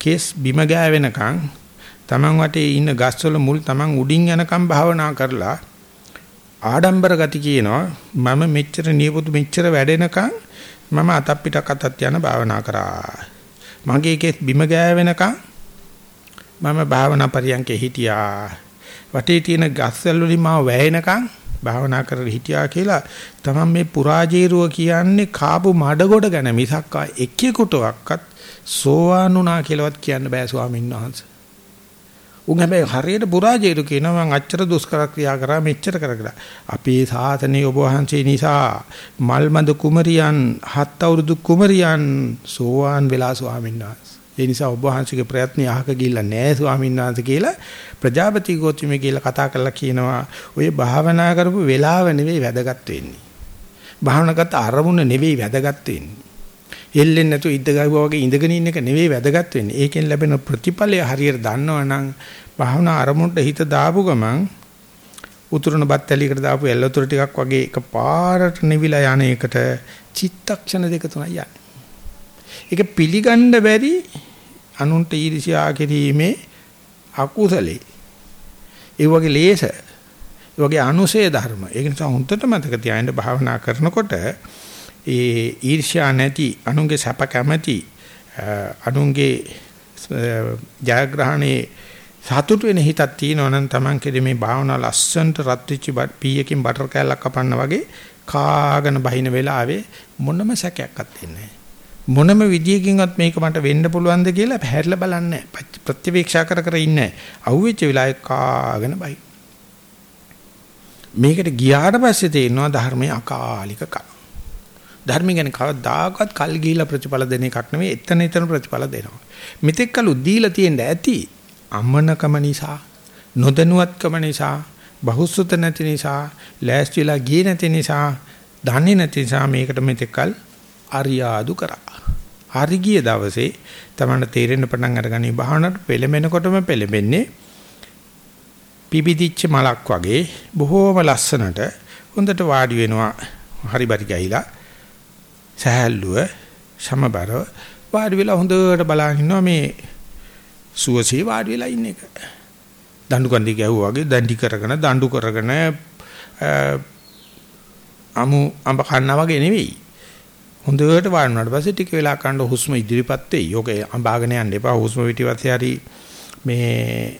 කේස් බිම ගෑවෙනකන් Taman වටේ ඉන්න ගස්වල මුල් Taman උඩින් යනකම් භාවනා කරලා ආඩම්බර ගති කියනවා මම මෙච්චර නියපොතු මෙච්චර වැඩෙනකන් මම අතක් පිටක් අතක් යන භාවනා කරා. මගේ කේස් බිම ගෑවෙනකන් මම භාවනා පරියන්කේ හිටියා. වටේ තියෙන ගස්වල වලින් මාව වැහෙනකන් භාවනා කරලා හිටියා කියලා තමයි මේ පුරාජේරුව කියන්නේ කාපු මඩගොඩ ගැන මිසක් එක්කෙකුටවත් සෝවාන් වුණා කියලාවත් කියන්න බෑ ස්වාමීන් වහන්සේ. උන් හැබැයි හරියට පුරාජේරු කියනවා මං අච්චර දුෂ්කර ක්‍රියා කරා මෙච්චර කරකලා. අපේ සාසනේ ඔබ වහන්සේ නිසා මල්මද කුමරියන් හත් අවුරුදු කුමරියන් සෝවාන් වෙලා ස්වාමීන් වහන්සේ. ඒ නිසා ඔබ වහන්සේගේ ප්‍රයත්නය අහක ගිහිල්ලා නෑ ස්වාමීන් වහන්සේ කියලා ප්‍රජාපති ගෝත්‍රමේ කියලා කතා කරලා කියනවා ඔය භාවනා කරපු වෙලාව නෙවෙයි වැදගත් වෙන්නේ. භාවනාගත අරමුණ නෙවෙයි වැදගත් වෙන්නේ. එල්ලෙන්නේ නැතුව ඉඳ ගාවා වගේ ඉඳගෙන ඉන්න එක නෙවෙයි වැදගත් වෙන්නේ. ඒකෙන් ලැබෙන ප්‍රතිඵලය හරියට දන්නවනම් භාවනා අරමුණට හිත දාපු ගමන් උතුරන බත් ඇලියකට දාපු එල්ලතුර ටිකක් වගේ එක පාරට නිවිලා යන එකට චිත්තක්ෂණ දෙක තුනයි යන්නේ. ඒක පිළිගන්න බැරි අනුන්ට ඊර්ෂ්‍යා කිරීමේ අකුසලේ. ඒ වගේ ලේස. ඒ වගේ අනුසය ධර්ම. ඒක නිසා හොඳට මතක තියාගන්න භාවනා කරනකොට ඒ ඊර්ෂ්‍යා නැති අනුන්ගේ සැප කැමැති අනුන්ගේ ජයග්‍රහණේ සතුට වෙන හිතක් තියෙනවා නම් Taman කෙරේ මේ භාවනා ලස්සන්ට රත් වෙච්ච පීයකින් බටර් කෑල්ලක් කපන්න වගේ කාගෙන බහින වෙලාවේ මොනම සැකයක්වත් දෙන්නේ මොනම විදියකින්වත් මේක මට වෙන්න පුළුවන්ද කියලා හැරිලා බලන්නේ ප්‍රතිවීක්ෂා කර කර ඉන්නේ අහුවෙච්ච වෙලාවේ කාගෙන බයි මේකට ගියාට පස්සේ තේරෙනවා ධර්මයේ අකාලික කම ධර්ම ගැන කවදාකවත් කල් ගිහිලා ප්‍රතිඵල දෙන එකක් නෙවෙයි එතන එතන ප්‍රතිඵල දෙනවා. මෙතෙක් කලු දීලා තියෙන්න ඇති අමනකම නිසා නොදැනුවත්කම නිසා බහුසුත නැති නිසා ලෑස්තිලා ගියේ නැති නිසා දන්නේ නැති නිසා මේකට මෙතෙක්කල් අරියාදු කරා. හරි ගිය දවසේ තමන්න තේරෙන්න පටන් අරගනි භාවනාවට පෙළඹෙනකොටම පෙළඹෙන්නේ පිබිදිච්ච මලක් වගේ බොහෝම ලස්සනට හොඳට වාඩි වෙනවා හරි බරි ගහිලා සහැල්ලුව සමබරව වාඩි වෙලා හොඳට බලන් ඉන්නවා මේ සුවසේ වාඩි වෙලා ඉන්න එක. දඬු කන්දේ ගැහුවා වගේ දණ්ඩි කරගෙන දඬු කරගෙන අමු අඹ කන්නා වගේ නෙවෙයි. හොඳට වාඩුණාට පස්සේ ටික වෙලා කන්න හුස්ම ඉදිරිපත් වෙයි. යෝක අඹාගෙන යන්න එපා. හුස්ම පිටිපස්සේ හරි මේ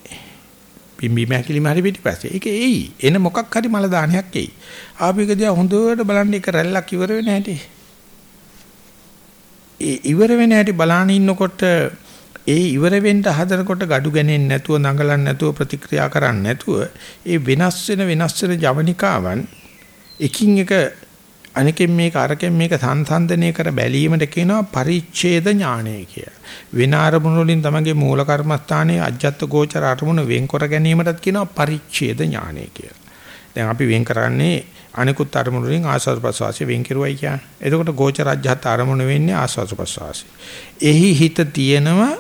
පිම්බි මහකිලිම හරි පිටිපස්සේ. ඒක එයි. එන මොකක් හරි මල දානයක් එයි. ආපික දිහා හොඳට බලන්න එක රැල්ලක් ඉවර වෙන්නේ නැහැටි. ඒ ඉවර වෙන හැටි බලාන ඉන්නකොට ඒ ඉවර වෙන්න හදනකොට gadu ගන්නේ නැතුව නඟලන්නේ නැතුව ප්‍රතික්‍රියා කරන්නේ නැතුව ඒ වෙනස් වෙන වෙනස් වෙන ජවනිකාවන් එකින් එක අනිකෙන් මේක අරකින් මේක සංසන්දනය කර බැලීමට කියනවා පරිච්ඡේද ඥානය කිය. වෙන අරමුණු වලින් තමගේ මූල කර්මස්ථානයේ අජ්ජත් ගෝචර අරමුණු වෙන්කර ගැනීමටත් කියනවා පරිච්ඡේද ඥානය කියලා. දැන් අපි වෙන් කරන්නේ අනිකුත් අරමුණු වලින් ආස්වාද ප්‍රසවාසය වෙන් කෙරුවයි කියන්නේ. එතකොට ගෝච රාජ්‍යහත් අරමුණු වෙන්නේ ආස්වාද ප්‍රසවාසය. එහි හිත තියෙනවා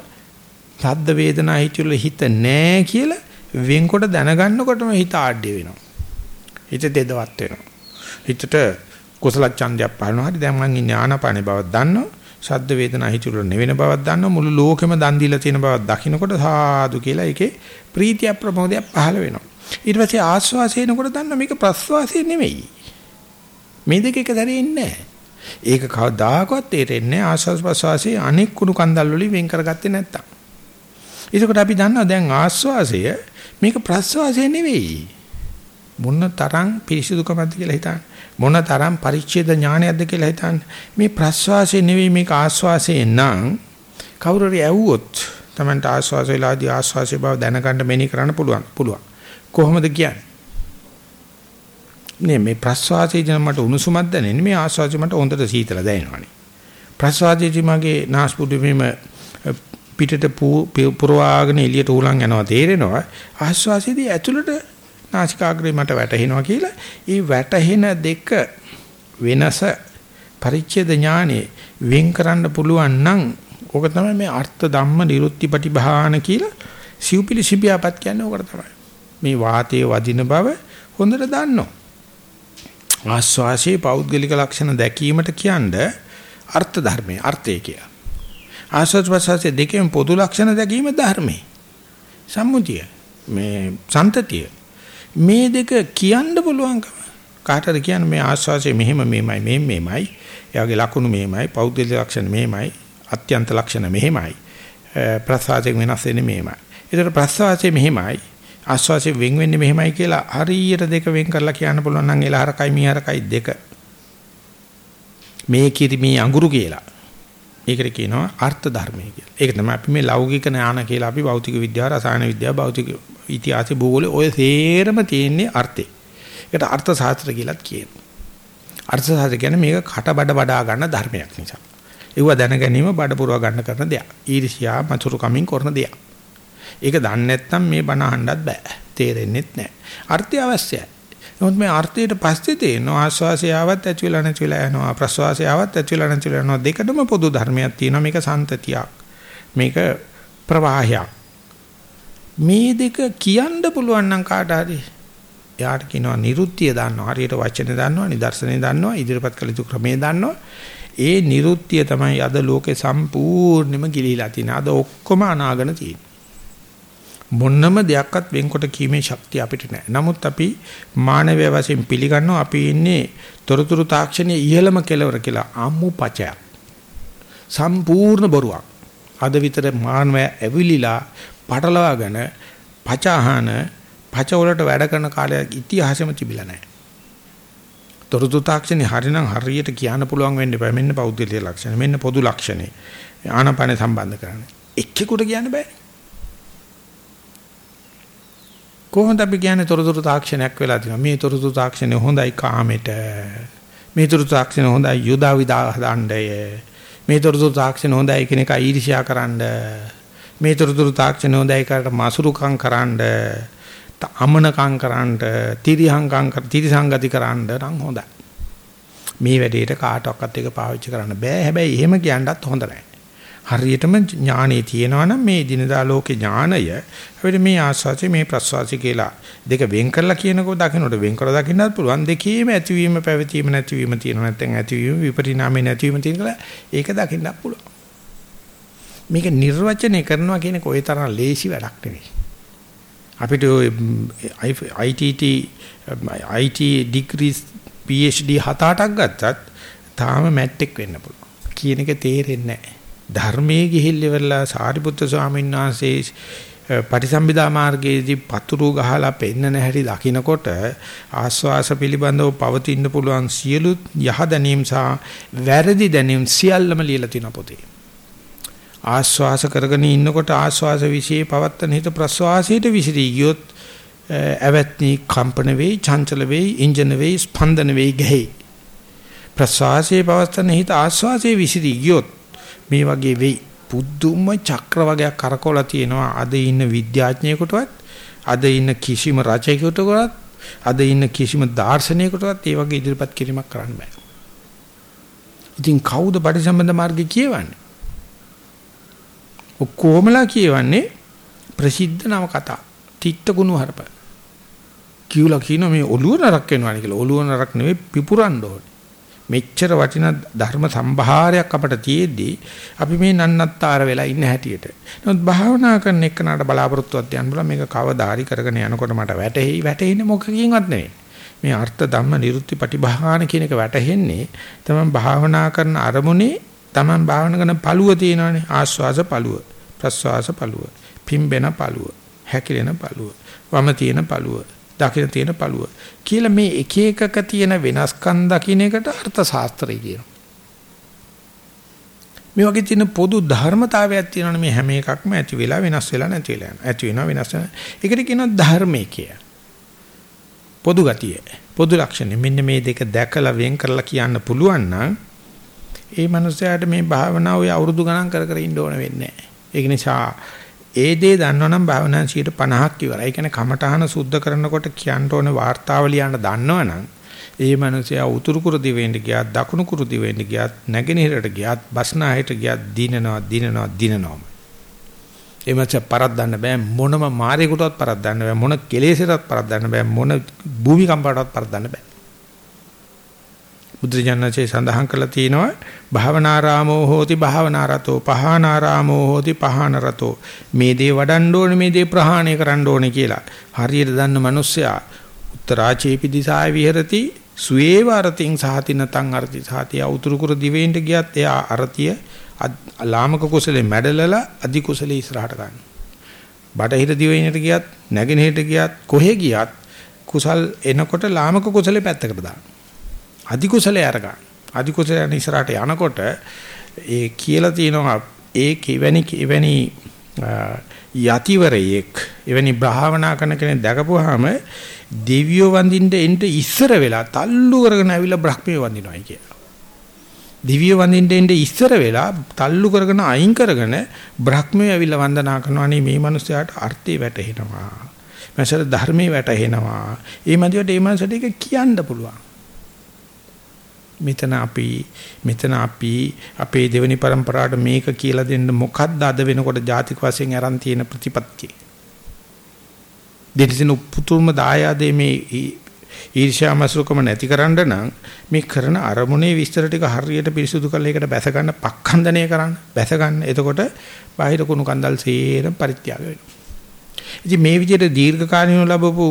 සද්ද වේදනා හිතුවල හිත නැහැ කියලා වෙන්කොට දැනගන්නකොටම හිත ආඩ්‍ය වෙනවා. හිත දෙදවත් වෙනවා. හිතට කුසල ඡන්දයක් පහළනවා. හරි දැන් මං ඉන්නේ ආනාපානේ බවක් දන්නවා. ශබ්ද වේදනා හිතුවල නෙවෙන බවක් දන්නවා. මුළු ලෝකෙම දන් දීලා තියෙන බවක් දකින්නකොට සාදු කියලා ඒකේ ප්‍රීතිය ප්‍රමෝදයක් පහළ වෙනවා. ඊට පස්සේ ආස්වාසේනකොට දන්න මේක ප්‍රස්වාසය නෙමෙයි. මේ දෙක එක දරේ ඉන්නේ ඒක කවදාකවත් තේරෙන්නේ ආස්වාස් ප්‍රස්වාසයේ අනෙක් කුණු කන්දල් වලින් වෙන් කරගත්තේ නැත්තම්. ඒකට අපි දන්නවා දැන් ආස්වාසය මේක ප්‍රස්වාසය නෙවෙයි. මොන තරම් පිරිසිදුකමක්ද කියලා හිතන්න. මොන තරම් පරිච්ඡේද ඥානයක්ද කියලා හිතන්න. මේ ප්‍රස්වාසය නෙවෙයි මේක ආස්වාසය නම් කවුරු හරි ඇව්වොත් Tamanට ආස්වාසයලාදී ආස්වාසය බව දැනගන්න මෙනි කරන්න පුළුවන්. පුළුවන්. කොහොමද කියන්නේ? නේ මේ ප්‍රස්වාසයේදී මට උණුසුමක් දැනෙන්නේ මේ ආස්වාසය මට හොඳට සීතල දැනෙනවානේ. ප්‍රස්වාසයේදී මගේ නාස්පුඩු මෙම පිටට පුරවාගෙන එළියට උලන් යනවා තේරෙනවා. ආස්වාසයේදී ඇතුළට නාසිකාග්‍රේ මට වැටහෙනවා කියලා. ඒ වැටහෙන දෙක වෙනස පරිච්ඡේද ඥානෙ වෙන් කරන්න පුළුවන් නම් ඕක තමයි මේ අර්ථ ධම්ම නිරුත්ති පටිභාන කියලා සිව්පිලි සිබියාපත් කියන්නේ ඕකට තමයි. මේ වාතයේ වදින බව හොඳට දන්නවා. ආස්වාසේ පෞද්ගලික ලක්ෂණ දැකීමට කියන්නේ අර්ථ ධර්මයේ අර්ථය කිය. ආස්වාද ප්‍රසවාසයේ දෙකෙන් පොදු ලක්ෂණ දැකීම ධර්මයේ. සම්මුතිය මේ සම්තතිය මේ දෙක කියන්න පුළුවන්කම? කාටද කියන්නේ මේ ආස්වාසේ මෙහෙම මෙහෙමයි මේ මෙහෙමයි එයාගේ ලක්ෂණ මෙහෙමයි පෞද්ගලික ලක්ෂණ මෙහෙමයි අත්‍යන්ත ලක්ෂණ මෙහෙමයි. ප්‍රසවාසයෙන් වෙනස් වෙන්නේ මෙහෙමයි. ඒතර ප්‍රසවාසයේ මෙහෙමයි ආස්වාසිය වෙන් වෙන්නේ මෙහෙමයි කියලා හරියට දෙක වෙන් කරලා කියන්න පුළුවන් නම් එලහරකයි මීහරකයි දෙක. මේ කිරි මේ අඟුරු කියලා. ඒකට කියනවා අර්ථ ධර්මය කියලා. ඒක තමයි අපි මේ ලෞකික ඥාන කියලා අපි භෞතික විද්‍යාව, රසායන විද්‍යාව, භෞතික ඉතිහාසය, භූගෝලය ඔය සේරම තියෙන්නේ අර්ථේ. ඒකට අර්ථ ශාස්ත්‍ර කියලාත් කියනවා. අර්ථ ශාස්ත්‍ර කියන්නේ මේක කට බඩ බඩා ගන්න ධර්මයක් නිසා. ඒව දැන ගැනීම බඩ පුරව ගන්න කරන දෙයක්. ඊර්ෂ්‍යා මතුරු කමින් කරන දෙයක්. ඒක දන්නේ නැත්නම් මේ බණ අහන්නත් බෑ. තේරෙන්නේ නැහැ. අර්ථය අවශ්‍යයි. නමුත් මේ අර්ථයට පස්සේ තියෙන ආස්වාසය ආවත් ඇති වෙලා නැති වෙලා යනවා ප්‍රස්වාසය ආවත් ඇති වෙලා නැති වෙලා යනවා දෙකටම පොදු ධර්මයක් තියෙනවා. මේක සම්තතියක් මේක ප්‍රවාහයක්. මේ දෙක කියන්න පුළුවන් නම් කාට හරි? එයාට කියනවා නිරුත්තිය දන්නවා. හරියට වචනේ දන්නවා නිදර්ශනේ දන්නවා ඉදිරිපත් කළ යුතු ක්‍රමේ දන්නවා. ඒ නිරුත්තිය තමයි අද ලෝකේ සම්පූර්ණයෙන්ම ගිලිහිලා තියෙන. අද ඔක්කොම අනාගෙන තියෙන්නේ මොන්නම දෙයක්වත් වෙන්කොට කීමේ ශක්තිය අපිට නැහැ. නමුත් අපි මානවය වශයෙන් පිළිගන්නවා අපි ඉන්නේ තොරතුරු තාක්ෂණයේ ඉහළම කෙලවර කියලා අම්මු පචයක්. සම්පූර්ණ බොරුවක්. අද විතර මානවය ඇවිලිලා පටලවාගෙන පචහන පච වලට වැඩ කරන කාලයක් ඉතිහාසෙම තිබිලා නැහැ. තොරතුරු තාක්ෂණේ හරිනම් හරියට කියන්න පුළුවන් වෙන්න බෑ. මෙන්න පෞද්ගලික ලක්ෂණ. මෙන්න පොදු ලක්ෂණේ. ආනපන සම්බන්ධ කරන්නේ. එක්කෙකුට කියන්න බෑනේ. කොහොමද අපි කියන්නේ තොරතුරු තාක්ෂණයක් වෙලා තියෙනවා? මේ තොරතුරු තාක්ෂණය හොඳයි කාමෙට. මේ තොරතුරු තාක්ෂණය හොඳයි යුදා විදා හදන්නය. මේ තොරතුරු තාක්ෂණය හොඳයි කෙනෙක් ඊර්ෂ්‍යා කරන්න. මේ තොරතුරු තාක්ෂණය හොඳයි කාට මසුරුකම් කරන්න. අමනකම් කරන්න. තිරිහංකම් කර තිරිසංගති කරන්න නම් හොඳයි. මේ වැඩේට කාටවත් එක පාවිච්චි කරන්න බෑ. හැබැයි එහෙම කියන්නත් හොඳ නැහැ හරියටම ඥානෙ තියෙනවා නම් මේ දිනදා ලෝකේ ඥානය අපිට මේ ආස්වාසිය මේ ප්‍රස්වාසිය කියලා දෙක වෙන් කරලා කියනකොට දකින්නට වෙන් කරලා දකින්නත් පුළුවන්. දෙකේම ඇතිවීම පැවතීම නැතිවීම තියෙනවා. නැත්නම් ඇතිවීම විපරිණාමය නැතිවීම තියෙනවා ඒක දකින්නත් පුළුවන්. මේක නිර්වචනය කරනවා කියන එක ওই තරම් ලේසි වැඩක් නෙවෙයි. අපිට ITT IT degrees PhD හත අටක් ගත්තත් තාම මැට්ටෙක් වෙන්න පුළුවන්. කියන එක තේරෙන්නේ නැහැ. ධර්මයේ ගිහිල්ල ඉවරලා සාරිපුත්‍ර ස්වාමීන් වහන්සේ පටිසම්භිදා මාර්ගයේදී පතුරු ගහලා පෙන්නන හැටි දකිනකොට ආස්වාස පිළිබඳව පවතින්න පුළුවන් සියලු යහ දැනීම් සහ වැරදි දැනීම් සියල්ලම ලියලා තියෙන පොතේ. ආස්වාස කරගෙන ඉන්නකොට ආස්වාස વિશે පවත්තන හිත ප්‍රස්වාසයට විසිරී ගියොත් ඇවැත්නි කම්පන වෙයි, චංචල වෙයි, ඉන්ජන වෙයි, ස්පන්දන වෙයි ගහේ. ප්‍රස්වාසයේ පවත්තන හිත ආස්වාසයේ විසිරී ගියොත් මේ වගේ වෙයි. පුදුම චක්‍ර වගේක් කරකවලා තියෙනවා අද ඉන්න විද්‍යාඥයෙකුටවත් අද ඉන්න කිසිම රචකයෙකුටවත් අද ඉන්න කිසිම දාර්ශනිකයෙකුටවත් ඒ වගේ ඉදිරිපත් කිරීමක් කරන්න බෑ. ඉතින් කවුද පරිසම්බන්ධ මාර්ගය කියවන්නේ? ඔක්කොමලා කියවන්නේ ප්‍රසිද්ධ නව කතා. තිත්ත ගුණ හරප. කියුලා කියන මේ ඔළුව නරක් වෙනවා කියලා. ඔළුව නරක් නෙවෙයි පිපුරන්න ඕනේ. මෙච්චර වටිනා ධර්ම සම්භාරයක් අපට තියෙද්දී අපි මේ නන්නත්තර වෙලා ඉන්න හැටියට. නමුත් භාවනා කරන එකනට බලාපොරොත්තුවක් තියන්න බලා මේක කවදාරි කරගෙන යනකොට මට වැටහෙයි වැටෙන්නේ මොකකින්වත් නෙවෙයි. මේ අර්ථ ධම්ම නිරුත්ති පටිභාන කියන එක වැටහෙන්නේ තමයි භාවනා කරන අරමුණේ Taman භාවනා කරන පළුව තියෙනවානේ ආස්වාස පළුව ප්‍රස්වාස පළුව පිම්බෙන පළුව හැකිලෙන පළුව වම තියෙන පළුව දකින්න තියෙන පළුව කියලා මේ එක එකක තියෙන වෙනස්කම් දකින්න එකට අර්ථ ශාස්ත්‍රය කියනවා. මේ වගේ තියෙන පොදු ධර්මතාවයක් තියෙනවනේ මේ හැම එකක්ම ඇති වෙලා වෙනස් වෙලා නැති වෙලා යනවා. ඇති වෙනවා වෙනස් වෙනවා. ඒකට කියනවා ධර්මයේ කිය. පොදු ගතිය. පොදු ලක්ෂණ. මෙන්න මේ දෙක දැකලා වෙන් කරලා කියන්න පුළුවන් නම් ඒ මනුස්සයාට මේ භාවනාව ඔය අවුරුදු ගණන් කර කර ඉන්න ඕන වෙන්නේ නැහැ. ඒක නිසා ඒ දේ දන්නවනම් භාවනාව 50ක් ඉවරයි. ඒ කියන්නේ කමඨහන සුද්ධ කරනකොට කියන්න ඕනේ වார்த்தාව ලියන්න දන්නවනම් ඒ මනුස්සයා උතුරු කුරු දිවෙන්න ගියත් දකුණු කුරු දිවෙන්න ගියත් නැගෙනහිරට ගියත් බස්නාහිරට ගියත් දිනනවා දිනනවා දිනනවා. ඒ මත පරද්දන්න බෑ මොනම මාරේකටවත් පරද්දන්න බෑ මොන කෙලෙසටවත් පරද්දන්න බෑ මොන භූමිකම්පකටවත් පරද්දන්න බෑ. බුදුරජාණන්සේ සඳහන් කළා තියෙනවා භාවනාරාමෝ හෝති භාවනාරතෝ පහානාරාමෝ හෝති පහානරතෝ මේ දේ වඩන්න ඕනේ මේ දේ ප්‍රහාණය කරන්න ඕනේ කියලා හරියට දන්න මිනිස්සයා උත්තරාචේපි දිසාය විහෙරති සුවේව අරතින් සාති නතං අරති සාති උතුරු කුර දිවෙන්න ගියත් එයා අරතිය ලාමක කුසලේ මැඩලලා අධි කුසලේ ඉස්සරහට ගන්න. බටහිර දිවෙන්නට ගියත් නැගෙනහිරට ගියත් කොහෙ ගියත් කුසල් එනකොට ලාමක කුසලේ පැත්තකට දාන්න. අධි කුසලයේ අරගන්න. අධි කුසලයන් ඉස්සරහට යනකොට ඒ කියලා තියෙනවා ඒ කෙවැනි කෙවැනි යතිවරයෙක් එවැනි භාවනා කරන කෙනෙක් දැකපුවාම දෙවියෝ වඳින්න එන්න ඉස්සර වෙලා තල්ලු කරගෙන ඇවිල්ලා බ්‍රහ්මිය වඳිනවායි කියලා. දිව්‍ය වඳින්න එන්න ඉස්සර වෙලා තල්ලු කරගෙන අයින් කරගෙන බ්‍රහ්මිය ඇවිල්ලා වන්දනා කරනවා නේ මේ මිනිස්යාට අර්ථය වැටහෙනවා. මසර ධර්මයේ වැටහෙනවා. ඒ මැදියට ඒ මනසට ඒක කියන්න පුළුවන්. මෙතන අපි මෙතන අපි අපේ දෙවෙනි પરම්පරාවට මේක කියලා දෙන්න මොකද්ද අද වෙනකොට ජාතික වශයෙන් aran තියෙන ප්‍රතිපත්තිය. දෙතිසින උපුතුම දායාදේ මේ ඊර්ෂ්‍යා මසුරුකම නැතිකරන්න නම් මේ කරන අරමුණේ විස්තර ටික හරියට පිරිසුදු කරලා ඒකට බැස ගන්න පක්ඛන්දනය කරන්න බැස ගන්න එතකොට බාහිර කුණු කන්දල් සේරම පරිත්‍යාග වෙනවා ඉතින් මේ විදිහට දීර්ඝ කාලිනව ලැබපු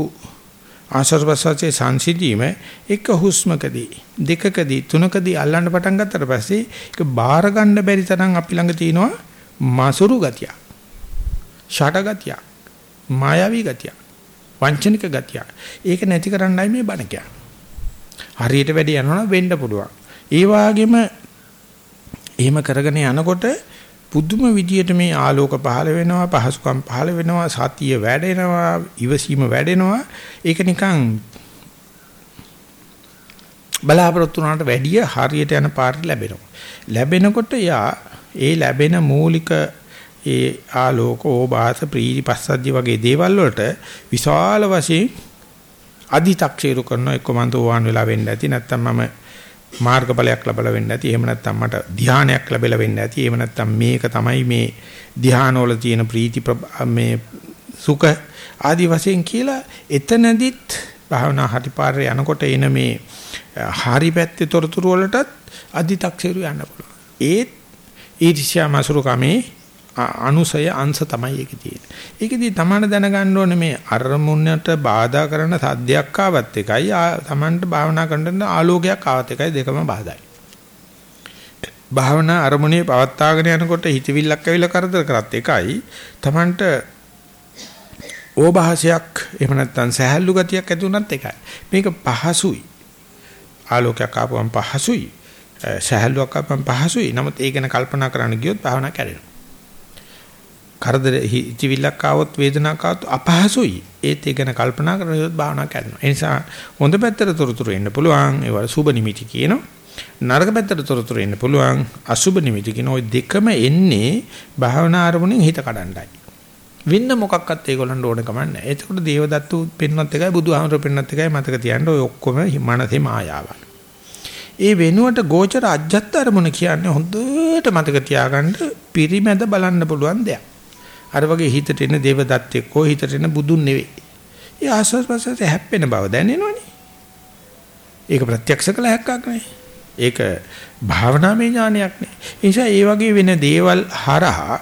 ආශ්වාස ප්‍රශ්වාසයේ සංසිඳීම එක හුස්මකදී දෙකකදී තුනකදී අල්ලන්න පටන් ගත්තට පස්සේ ඒක බාර ගන්න බැරි තරම් අපි ළඟ තියෙනවා මසුරු ගතිය. ෂට ගතිය. මායාවී ගතිය. වංචනික ගතිය. ඒක නැති කරන්නයි මේ බණ කියන්නේ. හරියට වැඩි යනවනම් වෙන්න පුළුවන්. ඒ වගේම එහෙම කරගෙන යනකොට පුදුම විදියට මේ ආලෝක පහළ වෙනවා පහසුකම් පහළ වෙනවා සතිය වැඩෙනවා ඉවසීම වැඩෙනවා. ඒක නිකන් බලාපොරොත්තු වුණාට වැඩිය හරියට යන පාරට ලැබෙනවා. ලැබෙනකොට යා ඒ ලැබෙන මූලික ඒ ආලෝක ඕබාස ප්‍රීති පස්සද්ධිය වගේ දේවල් වලට විශාල වශයෙන් අදි탁ෂේරු කරන එක්ක මන් තෝවාන් වෙලා වෙන්න ඇති. නැත්නම් මම මාර්ගඵලයක් ලැබලා වෙන්න ඇති. එහෙම නැත්නම් මට ධානයක් ලැබලා වෙන්න ඇති. එහෙම නැත්නම් මේක තමයි මේ ධානවල තියෙන ප්‍රීති මේ සුඛ ආදි වශයෙන් කියලා එතනදිත් භාවනා හරිපාරේ යනකොට එන මේ හරි පැත්තේ තොරතුරු වලටත් අදි탁සිරු යන්න පුළුවන්. ඒත් ඊර්ෂ්‍යා මසුරු කමේ අනුසය අංශ තමයි ඒකේ තියෙන්නේ. ඒකෙදී තමන දැනගන්න ඕනේ මේ අරමුණට බාධා කරන සද්දයක් ආවත් එකයි තමන්ට භාවනා කරන්න ආලෝකයක් ආවත් එකයි දෙකම බාධායි. භාවනා අරමුණේ පවත්වාගෙන යනකොට හිතවිල්ලක් ඇවිල්ලා කරදර කරත් එකයි තමන්ට ඕභාසයක් එහෙම නැත්නම් සහැල්ලු ගතියක් ඇති වුණත් එකයි. මේක පහසුයි. ආලෝකයක් ආපුවම පහසුයි. සහැල්ලුවක් ආපුවම පහසුයි. නමුත් ඒ ගැන කල්පනා කරන්න ගියොත් භාවනා කැඩෙනවා. කරදර හිතවිල්ලක් ආවොත් වේදනාවක් ආවොත් අපහසුයි. ඒත් ඒ ගැන කල්පනා කරනකොට භාවනා කරනවා. ඒ නිසා හොඳ පැත්තට තොරතුරු එන්න පුළුවන්. ඒවල සුබ නිමිති කියනවා. නරක පැත්තට තොරතුරු එන්න පුළුවන්. අසුබ නිමිති කියන ওই දෙකම එන්නේ භාවනා අරමුණෙන් හිත කඩන්නයි. වෙන්න මොකක්වත් ඒගොල්ලන්ට ඕන කම නැහැ. ඒකට දේවදත්තු පෙන්වත් එකයි බුදුහාමර පෙන්වත් එකයි මතක තියන්න ඔය ඔක්කොම මනසේ මායාවක්. ඒ වෙනුවට ගෝචර අජ්ජත් අරමුණ කියන්නේ හොඳට මතක තියාගන්න පිරිමැද බලන්න පුළුවන් දෙයක්. අර වගේ හිතට එන දේවදත්තෙක් හෝ හිතට එන බුදුන් නෙවෙයි. ඒ ආස්වාද ප්‍රසවාසය හැප්පෙන බව දැනෙනවනේ. ඒක ප්‍රත්‍යක්ෂ කළ හැක්කක් නේ. ඒක භාවනාමය ඥානයක් නේ. ඒ නිසා ඒ වගේ වෙන දේවල් හරහා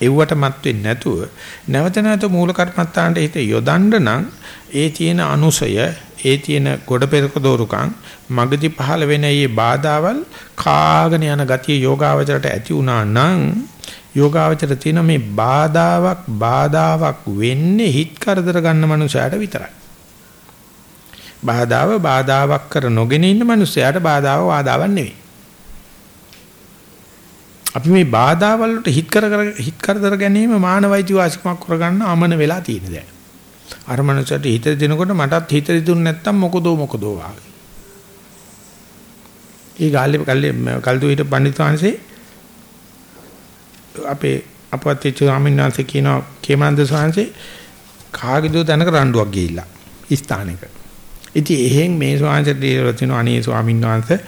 එව්වට මත් වෙන්නේ නැතුව නැවත නැවත මූල කර්මත්තාන්ට හිත යොදන්න නම් ඒ තියෙන අනුසය ඒ තියෙන ගොඩ පෙරක දෝරුකම් මගදී පහළ වෙන මේ බාධාවල් කාගෙන යන ගතිය යෝගාවචරයට ඇති වුණා නම් යෝගාවචර තියෙන මේ බාධාවක් බාධාවක් වෙන්නේ හිත කරදර ගන්න මනුස්සයාට විතරයි. බාධාව බාධාවක් කර නොගෙන ඉන්න මනුස්සයාට බාධාව වාදාවක් නෙවෙයි. අපි මේ බාධාවල් වලට හිත කර කර හිත කරදර ගැනීම මානවයිති වාසිකමක් කරගන්න අමන වෙලා තියෙන දැන්. අර මනුස්සයාට හිත දෙනකොට මටත් හිත දෙදුන්නේ නැත්තම් මොකදෝ මොකදෝ වාගේ. ඒ ගාල්ලේ කල්ලේ කල්දු හිට පඬිතුන්සේ අපේ අපවත් ස්වාමීන් වහන්සේ කියනවා කේමනන්ද ස්වාමීන්සේ කාගේදෝ තැනක රණ්ඩුවක් ගිහිල්ලා ස්ථානයක. ඉතින් එහෙන් මේ ස්වාමීන්ට දීලා තිනු අනේ ස්වාමීන් වහන්සේ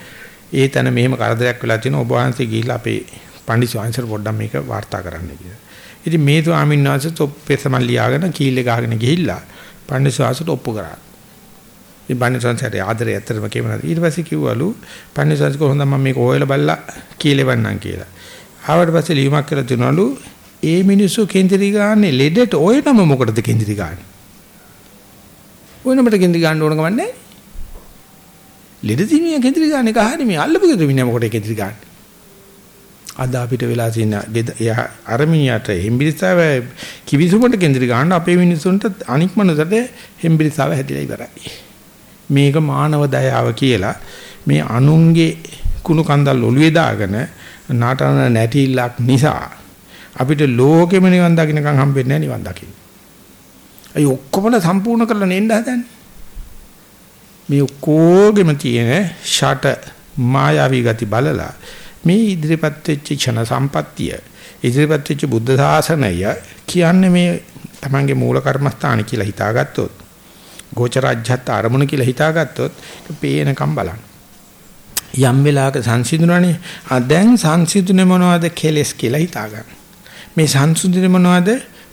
ඒ තැන මෙහෙම කරදරයක් වෙලා තිනු ඔබ වහන්සේ ගිහිල්ලා අපේ පණ්ඩිත ස්වාමීන්ට පොඩ්ඩක් මේක වාර්තා කරන්න කියලා. ඉතින් මේ ස්වාමීන් වහන්සේ තොප්පේ සමන් ලියාගෙන කීලේ ගහගෙන ගිහිල්ලා පණ්ඩිත ස්වාමීන්ට ඔප්පු කරා. ඉතින් පණ්ඩිත ස්වාමීන්ට ආදරය ඇත්තටම කියනවා. ඊට පස්සේ කිව්වලු පණ්ඩිත ස්වාමීන් කොහොමද මම මේක හොයලා බලලා කීලේ වන්නම් කියලා. ආවට පස්සේ ලියුමක් කරලා තියනවලු ඒ මිනිස්සු කේන්ද්‍රී ගාන්නේ ලෙඩට ඔය නම මොකටද කේන්ද්‍රී ගාන්නේ? ඔය නමට කේන්ද්‍රී ගන්න ඕන ගමන් නැහැ. ලෙඩ දිනිය කේන්ද්‍රී ගාන්නේ කහරි මේ අල්ලපු ගෙදර මිනිහා මොකටද කේන්ද්‍රී ගාන්නේ? අද අපිට වෙලා තියෙන එයා අරමිනියට හෙම්බිරිස්සාව කිවිසුමට කේන්ද්‍රී ගන්න අපේ මිනිස්සුන්ට අනික් මනුස්සට හෙම්බිරිස්සාව හැදිලා ඉවරයි. මේක මානව දයාව කියලා මේ අනුන්ගේ කුණු කන්දල් ඔළුවේ දාගෙන නාටන නැටිල්ලක් නිසා අපිට ලෝකෙම නිවන් දකින්නකම් හම්බෙන්නේ නැහැ නිවන් දකින්න. අය ඔක්කොම සම්පූර්ණ කරලා නෙන්න හදන්නේ. මේ ඔක්කොගෙම තියෙන ෂට මායාවී ගති බලලා මේ ඉදිරිපත් වෙච්ච ක්ෂණ සම්පත්තිය ඉදිරිපත් වෙච්ච බුද්ධ ශාසනය කියන්නේ මේ තමන්ගේ මූල කර්මස්ථාන කියලා හිතාගත්තොත් ගෝචරාජ්‍යත් ආරමුණ කියලා හිතාගත්තොත් ඒක පේනකම් බලන්න. යම් වෙලාවක සංසිඳුණානේ ආ දැන් සංසිඳුනේ මොනවද කෙලස් කියලා හිතාගන්න. මේ සංසිඳුනේ මොනවද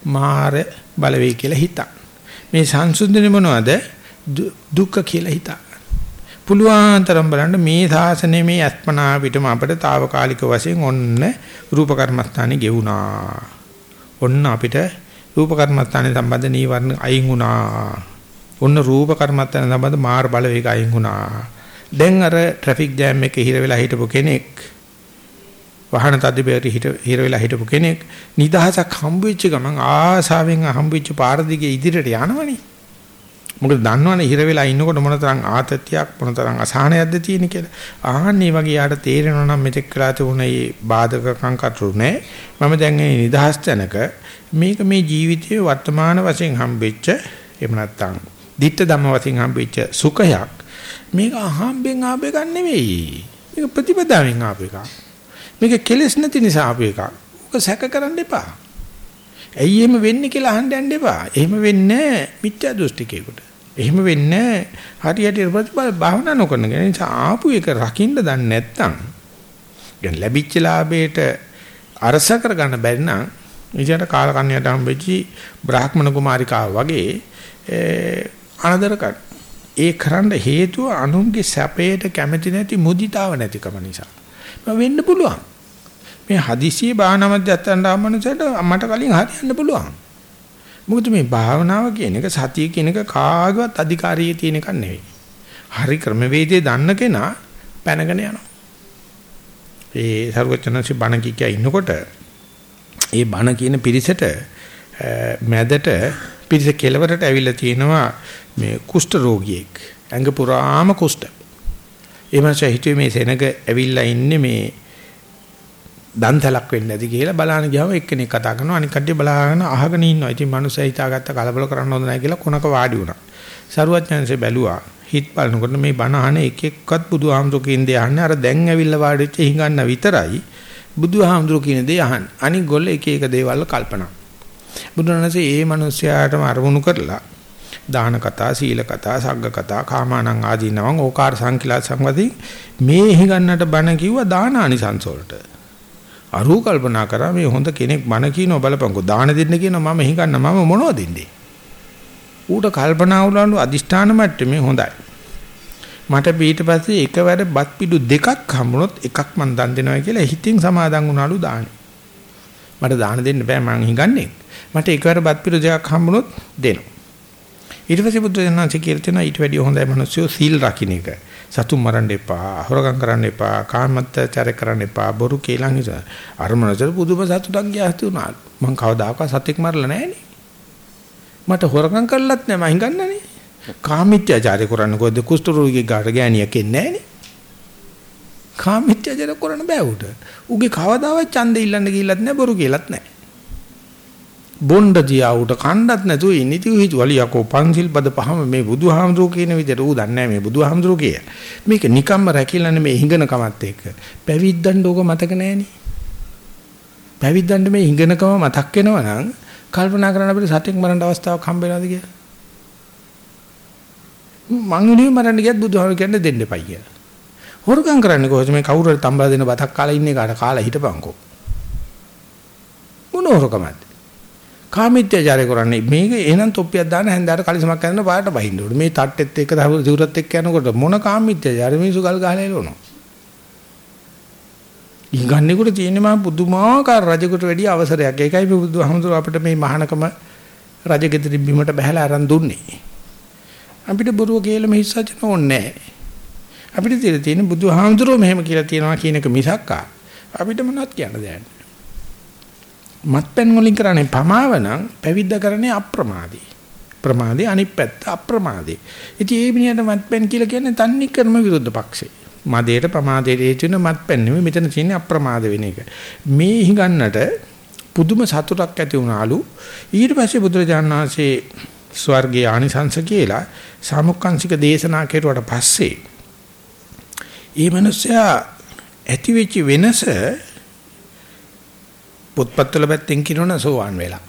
මාර බලවේ කියලා හිතා. මේ සංසිඳුනේ මොනවද දුක්ඛ කියලා හිතා. පුළුවන් තරම් බලන්න මේ සාසනයේ මේ අත්පනා පිටම අපිට తాවකාලික වශයෙන් ඔන්න රූප කර්මස්ථානේ ගෙවුනා. ඔන්න අපිට රූප කර්මස්ථානේ සම්බන්ධ නීවරණ අයින් වුණා. ඔන්න රූප කර්මස්ථානේ සම්බන්ධ මාර් බලවේග අයින් වුණා. දැන් අර ට්‍රැෆික් ජෑම් එකේ හිර වෙලා හිටපු කෙනෙක් වහන තදිබේට හිර වෙලා හිටපු කෙනෙක් නිදහසක් හම්බ වෙච්ච ගමන් ආසාවෙන් හම්බ වෙච්ච පාර දිගේ ඉදිරියට යනවනේ. මොකද දන්නවනේ හිර වෙලා ඉන්නකොට මොනතරම් ආතතියක් මොනතරම් අසහනයක්ද තියෙන කියලා. ආහන්නේ වගේ යාට තේරෙනවා නම් මෙතෙක් කළා තිබුණ මේ බාධකකම් කටු නෑ. මම දැන් මේ නිදහස් තැනක මේක මේ ජීවිතයේ වර්තමාන වශයෙන් හම්බෙච්ච එහෙම නැත්නම් ditta ධම්ම වශයෙන් හම්බෙච්ච සුඛයක් මේක අහම්බෙන් ආප එකක් නෙවෙයි. මේක ප්‍රතිපදාවෙන් ආප එකක්. මේක කෙලෙස් නැති නිසා ආප එකක්. ඔක සැක කරන්න එපා. ඇයි එහෙම වෙන්නේ කියලා අහන්න යන්න එපා. එහෙම වෙන්නේ මිත්‍යා දෘෂ්ටිකේකට. එහෙම වෙන්නේ හරියට ප්‍රතිපල භාවනා නොකරන කෙනා නිසා ආපු එක රකින්න දන්නේ නැත්නම් දැන් ලැබිච්ච ලාභයට අරස කරගන්න බැරි නම් ඉතින් කාලකන්‍යයට හම්බෙච්චි බ්‍රාහ්මණ කුමාරිකාව වගේ අනදර කර. ඒ කරන්න හේතුව අනුන්ගේ සැපයට කැමති නැති මුදිතාව නැතිකම නිසා. වෙන්න පුළුවන්. මේ හදිසියේ භාවනා මධ්‍යස්ථානට ආමනසට මට කලින් හරියන්න පුළුවන්. මොකද මේ භාවනාව කියන එක සතිය කියන එක කාගවත් අධිකාරියේ තියෙන එකක් නෙවෙයි. හරි ක්‍රමවේදයේ දන්න කෙනා පැනගෙන යනවා. ඒ සර්වචනසි බණ කිය ඉන්නකොට ඒ බණ කියන පිරිසට මැදට පිරිස කෙලවරට ඇවිල්ලා තියෙනවා මේ කුෂ්ඨ රෝගියෙක්. ඇඟ පුරාම කුෂ්ඨ. ඒ මාස හිතුවේ මේ සෙනග ඇවිල්ලා ඉන්නේ මේ දන්තලක් වෙන්නේ නැති කියලා බලන්න ගියාම එක්කෙනෙක් කතා කරනවා අනික කඩේ බලාගෙන අහගෙන ඉන්නවා. ඉතින් මනුස්සයා හිතාගත්ත කලබල කරන්න හොඳ නැහැ කියලා කොනක වාඩි වුණා. සරුවඥාන්සේ බැලුවා. හිත බලනකොට මේ බණ අහන එක එක්කත් බුදුහාමුදුරු කියන දේ අහන්නේ අර දැන් ඇවිල්ලා වාඩිච්ච හිඟන්න විතරයි බුදුහාමුදුරු කියන දේ අහන්නේ. අනික ගොල්ල එක එක දේවල් කල්පනා. බුදුරණසේ ඒ මනුස්සයාටම අරමුණු කරලා දාන කතා, සීල කතා, සග්ග කතා, කාමානං ආදීනවන් ඕකාර සංකිලා සංවදී. මේ හිඟන්නට බණ කිව්වා දානානිසංස වලට. අරූ කල්පනා කරා මේ හොඳ කෙනෙක් මන කියනවා බලපංකෝ දාන දෙන්න කියනවා මම හිඟන්න මම මොනවද දෙන්නේ? ඌට කල්පනා වුණාලු අදිෂ්ඨාන මට්ටමේ හොඳයි. මට ඊට පස්සේ එකවර බත් පිඩු දෙකක් හම්බුනොත් එකක් මන් දන් දෙනවා කියලා හිතින් සමාදන් වුණාලු දාන. මට දාන දෙන්න බෑ මං හිඟන්නේ. මට එකවර බත් පිඩු දෙකක් හම්බුනොත් දෙනවා. ඊට පස්සේ බුදු දනන්සේ කියලා තියෙනවා ඊට වැඩිය හොඳයි මිනිස්සු සීල් රකින්න එක සතුන් මරන්න එපා, හොරගම් කරන්න එපා, කාමත්‍යාචාර කරන්න එපා, බොරු කේලම් නිසා. අර මනසට පුදුම සතුටක් ගියාස්තු උනා. මං කවදාකවත් සතෙක් මරලා නැහනේ. මට හොරගම් කරලත් නෑ මං හිඟන්නනේ. කාමීත්‍යාචාරය කරන්න කොහෙද කුෂ්ඨ රෝගියෙක් ගාට ගෑණියක් එන්නේ නැහනේ. කාමීත්‍යාචාර කරන්න බෑ උට. උගේ කවදාවත් ඡන්දෙ ඉල්ලන්න ගිහිල්ලත් නෑ බොරු කියලාත් නෑ. බොණ්ඩ දියා උට කණ්ඩත් නැතුව ඉන්නේ තු හිතුවලි යකෝ පන්සිල් පද පහම මේ බුදුහාමුදුරුවෝ කියන විදිහට ඌ දන්නේ නැහැ මේ බුදුහාමුදුරුවෝ කිය. මේක නිකම්ම රැකිලා නෙමේ හිඟන කමත් එක්ක. පැවිද්දන්ට ඕක මතක නැහෙනි. පැවිද්දන්ට මේ හිඟනකම මතක් වෙනවා නම් කල්පනා කරන්න අපිට සතෙක් මරන්න අවස්ථාවක් හම්බ වෙනවද කියලා. මං ඉන්නේ මරන්න ගියත් බුදුහාමුදුරුවෝ කියන්නේ දෙන්න එපයි කියලා. හොරගම් කරන්නේ කොහොමද මේ කවුරු හරි තම්බලා දෙන බතක් කාලා ඉන්නේ කාට කාලා හිටපන්කෝ. මොන හොරකමද? කාමීත්‍යචාරය කරන්නේ. මේක එහෙනම් තොප්පියක් දාන හැන්දාට කලිසමක් කරන පාට බහින්න ඕනේ. මේ තට්ටෙත් එක්ක දවුරත් එක්ක යනකොට මොන කාමීත්‍යචාරය මිනිසු ගල් ගහලා එළවනවා? ඉංගන්නේකට තියෙන මා පුදුමාකාර රජෙකුට වැඩි අවසරයක්. ඒකයි මේ බුදුහාමුදුරුවෝ අපිට මේ මහානකම රජගෙදර බිමට බහැලා අරන් දුන්නේ. අපිට බොරුව කියලා මෙහිසචන ඕනේ අපිට තියෙන බුදුහාමුදුරුවෝ මෙහෙම කියලා තියනවා කියන එක මිසක්කා අපිට මොනවත් කියන්න දෙයක් මත්පැන් වලින් කරන්නේ පමාව නම් පැවිද්ද කරන්නේ අප්‍රමාදී. ප්‍රමාදී අනිත් පැත්ත අප්‍රමාදී. ඉතින් ඒ මිනිහට මත්පැන් කියලා කියන්නේ තන්නේ ක්‍රම විරුද්ධ පක්ෂේ. මදේට ප්‍රමාදයට හේතු වෙන මත්පැන් නෙමෙයි මෙතන තියෙන්නේ අප්‍රමාද වෙන එක. මේ හිඟන්නට පුදුම සතුටක් ඇති වුණාලු. ඊට පස්සේ බුදුරජාණන් වහන්සේ ස්වර්ගයේ ආනිසංස කියලා සාමුක්කාංශික දේශනා කෙරුවට පස්සේ ඒ මනුස්සයා ඇති වෙච්ච වෙනස පොත්පත්වල පැත්තෙන් කියනවනම් සෝවාන් වෙලා.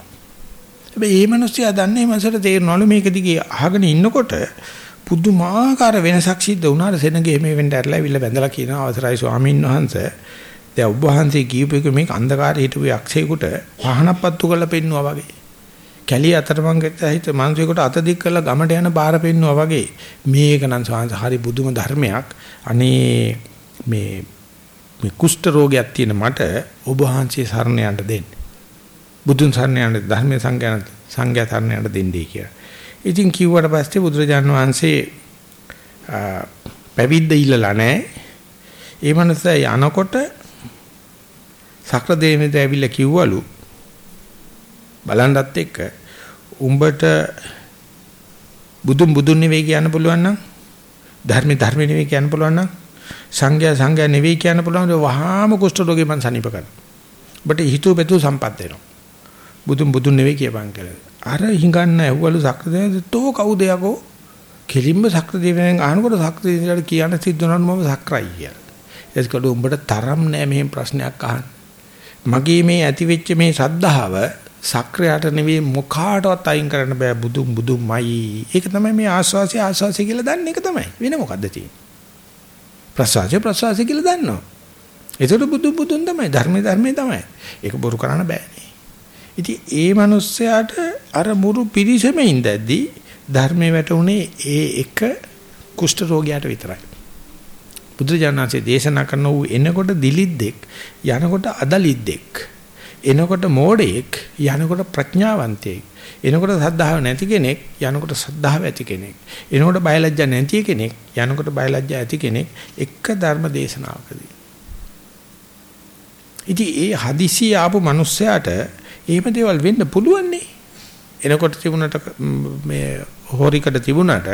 හැබැයි මේ මනුස්සයා දන්නේ මනසට තේරෙනවලු මේක දිගේ අහගෙන ඉන්නකොට පුදුමාකාර වෙනසක් සිද්ධ වුණාට සෙනගේ මේ වෙන්න ඇරලා ඉවිල්ල වැඳලා කියන අවසරයි ස්වාමීන් වහන්සේ දැන් ඔබ වහන්සේ කියූප එක මේක අන්ධකාරයේ හිටපු යක්ෂයෙකුට පහනක් පත්තු කරලා පෙන්නවා වගේ. කැලිය අතරමංගෙත් හිට මිනිසෙකුට අත දික් කරලා ගමට යන බාර පෙන්නවා වගේ. මේක නම් ස්වාමීන් හරි බුදුම ධර්මයක්. අනේ මේ මේ කුෂ්ඨ රෝගයක් තියෙන මට ඔබ වහන්සේ සරණ යන්න දෙන්න. බුදුන් සරණ යන්න ධර්මයේ සංඥා සංඥා සරණ යන්න දෙන්නේ කියලා. ඉතින් කිව්වට පස්සේ බුදුරජාණන් වහන්සේ පැවිද්ද ඉල්ලලා නැහැ. ඒ මනස යනකොට සක්‍ර දෙවියන්ට ඇවිල්ලා කිව්වලු බලන්නත් එක්ක උඹට බුදුන් බුදුන් නෙවෙයි කියන්න පුළුවන් නම් ධර්ම ධර්ම නෙවෙයි කියන්න පුළුවන් නම් සංඝයා සංඝයා නෙවෙයි කියන්න පුළුවන් වහාම කුෂ්ඨ රෝගේ මං සනීප කරනවා. ඔබට හිතුව පෙතු සම්පත් වෙනවා. බුදුන් බුදුන් නෙවෙයි කියපන් කියලා. අර හිඟන්න ඇහුවලු සක්‍රදේව තෝ කවුද යකෝ? කෙලින්ම සක්‍රදේවයන් අහනකොට සක්‍රදේවයට කියන්න සිද්ධ වුණා මම සක්‍රයි කියලා. ඒකද උඹට තරම් නෑ මෙහෙම ප්‍රශ්නයක් අහන්න. මගේ මේ ඇති වෙච්ච මේ ශ්‍රද්ධාව සක්‍රයට නෙවෙයි මොකාටවත් අයින් කරන්න බෑ බුදුන් බුදුමයි. ඒක තමයි මේ ආස්වාසිය ආස්වාසිය කියලා දන්නේ ඒක තමයි. වෙන මොකද්ද තියෙන්නේ? ප්‍රසවාසය ප්‍රසවාසය කියලා දන්නවා. ඒකට බුදු බුදුන් තමයි ධර්මයේ ධර්මයේ තමයි. ඒක බොරු කරන්න බෑනේ. ඉතින් ඒ මිනිස්සයාට අර මුරු පිරිසෙම ඉඳද්දී ධර්මයේ වැටුනේ ඒ එක කුෂ්ඨ රෝගියාට විතරයි. බුදුජානනාංශයේ දේශනා කරන ඌ එනකොට දිලිද්දෙක් යනකොට අදලිද්දෙක් එනකොට මෝඩයෙක් යනකොට ප්‍රඥාවන්තයෙක් එනකොට සද්ධාව නැති කෙනෙක් යනකොට සද්ධාව ඇති කෙනෙක්. එනකොට බයලජ්ජා නැති කෙනෙක් යනකොට බයලජ්ජා ඇති කෙනෙක් එක ධර්ම දේශනාවකදී. ඉතින් ඒ හදිසිය ආපු මිනිස්සයාට එහෙම දේවල් වෙන්න පුළුවන් නේ එනකොට තිබුණට මේ හොරිකට තිබුණට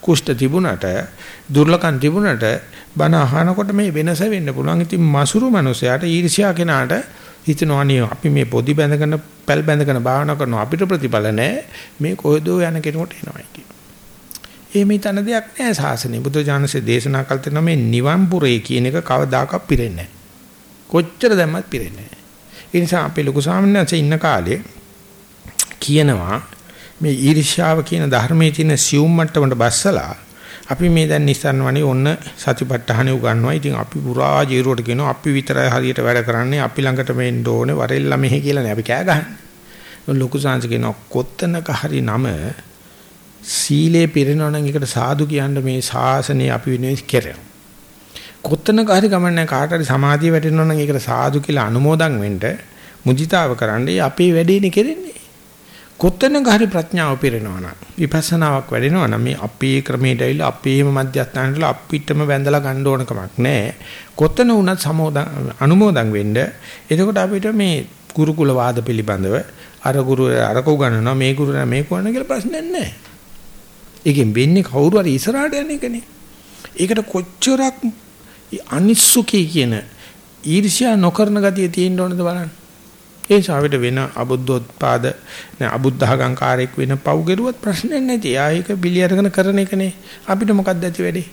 කුෂ්ඨ තිබුණට දුර්ලකම් තිබුණට බණ අහනකොට මේ වෙනස වෙන්න පුළුවන්. ඉතින් මසුරු මිනිසයාට ඊර්ෂ්‍යා කෙනාට හිතනවා නේ අපි මේ පොදි බැඳගෙන පැල් බැඳගෙන භාවනා කරනවා අපිට ප්‍රතිඵල නැහැ. මේ කොහෙදෝ යන කෙනෙකුට එනවයි කියන. එහෙම හිතන දෙයක් නෑ සාසනේ. බුදු ජානසේ දේශනා කළ තැන මේ නිවන් පුරේ කියන එක කවදාකවත් පිරෙන්නේ නැහැ. කොච්චර දැම්මත් පිරෙන්නේ නැහැ. ඒ නිසා අපි ලොකු සාමණේරයන්සේ ඉන්න කාලේ කියනවා මේ ඊර්ෂ්‍යාව කියන ධර්මයේ තියෙන සියුම් මට්ටමට බස්සලා අපි මේ දැන් නිස්සන්න වනේ ඔන්න සතිපට්ඨානෙ උගන්වනවා. ඉතින් අපි පුරා ජීරුවට කියනවා අපි විතරයි හරියට වැඩ කරන්නේ. අපි ළඟට මෙන්න ඕනේ වරෙල්ලා මෙහි කියලානේ අපි කෑ ගහන්නේ. ලොකු සංස කියනවා කොත්තනක හරි නම සීලේ පිරෙනවා නම් ඒකට සාදු කියන්න මේ ශාසනය අපි වෙනුවෙන් කෙරෙනවා. කොත්තනක හරි ගමන්නේ කාට හරි සමාධිය වැටෙනවා නම් ඒකට සාදු කියලා අනුමෝදන් වෙන්න මුජිතාව කරන්නේ අපේ වැඩේනේ කෙරෙන්නේ. කොතැනක හරි ප්‍රඥාව පිරෙනවා නම් විපස්සනාවක් වැඩෙනවා නම් මේ අපේ ක්‍රමයට ඇවිල්ලා අපේම මධ්‍යස්ථානවල අපිටම වැඳලා ගන්න ඕන කමක් නැහැ. කොතන වුණත් සමෝදන් අනුමෝදන් වෙන්න. එතකොට අපිට මේ ගුරුකුල වාද පිළිබඳව අර ගුරු අරක උගන්වනවා මේ ගුරු මේ කොහොන කියලා ප්‍රශ්නයක් නැහැ. ඒකෙන් වෙන්නේ කවුරු හරි ඉස්සරහට යන එකනේ. ඒකට කොච්චරක් අනිස්සුකී කියන ඊර්ෂ්‍යා නොකරන ගතිය තියෙන්න ඕනද බලන්න. ඒ ශාවිත වෙන අබුද්ධෝත්පාද නෑ අබුද්ධඝංකාරයක් වෙන පව් කෙරුවත් ප්‍රශ්නයක් නැති. ආයක බිලි අරගෙන කරන එකනේ. අපිට මොකක්ද ඇති වෙන්නේ?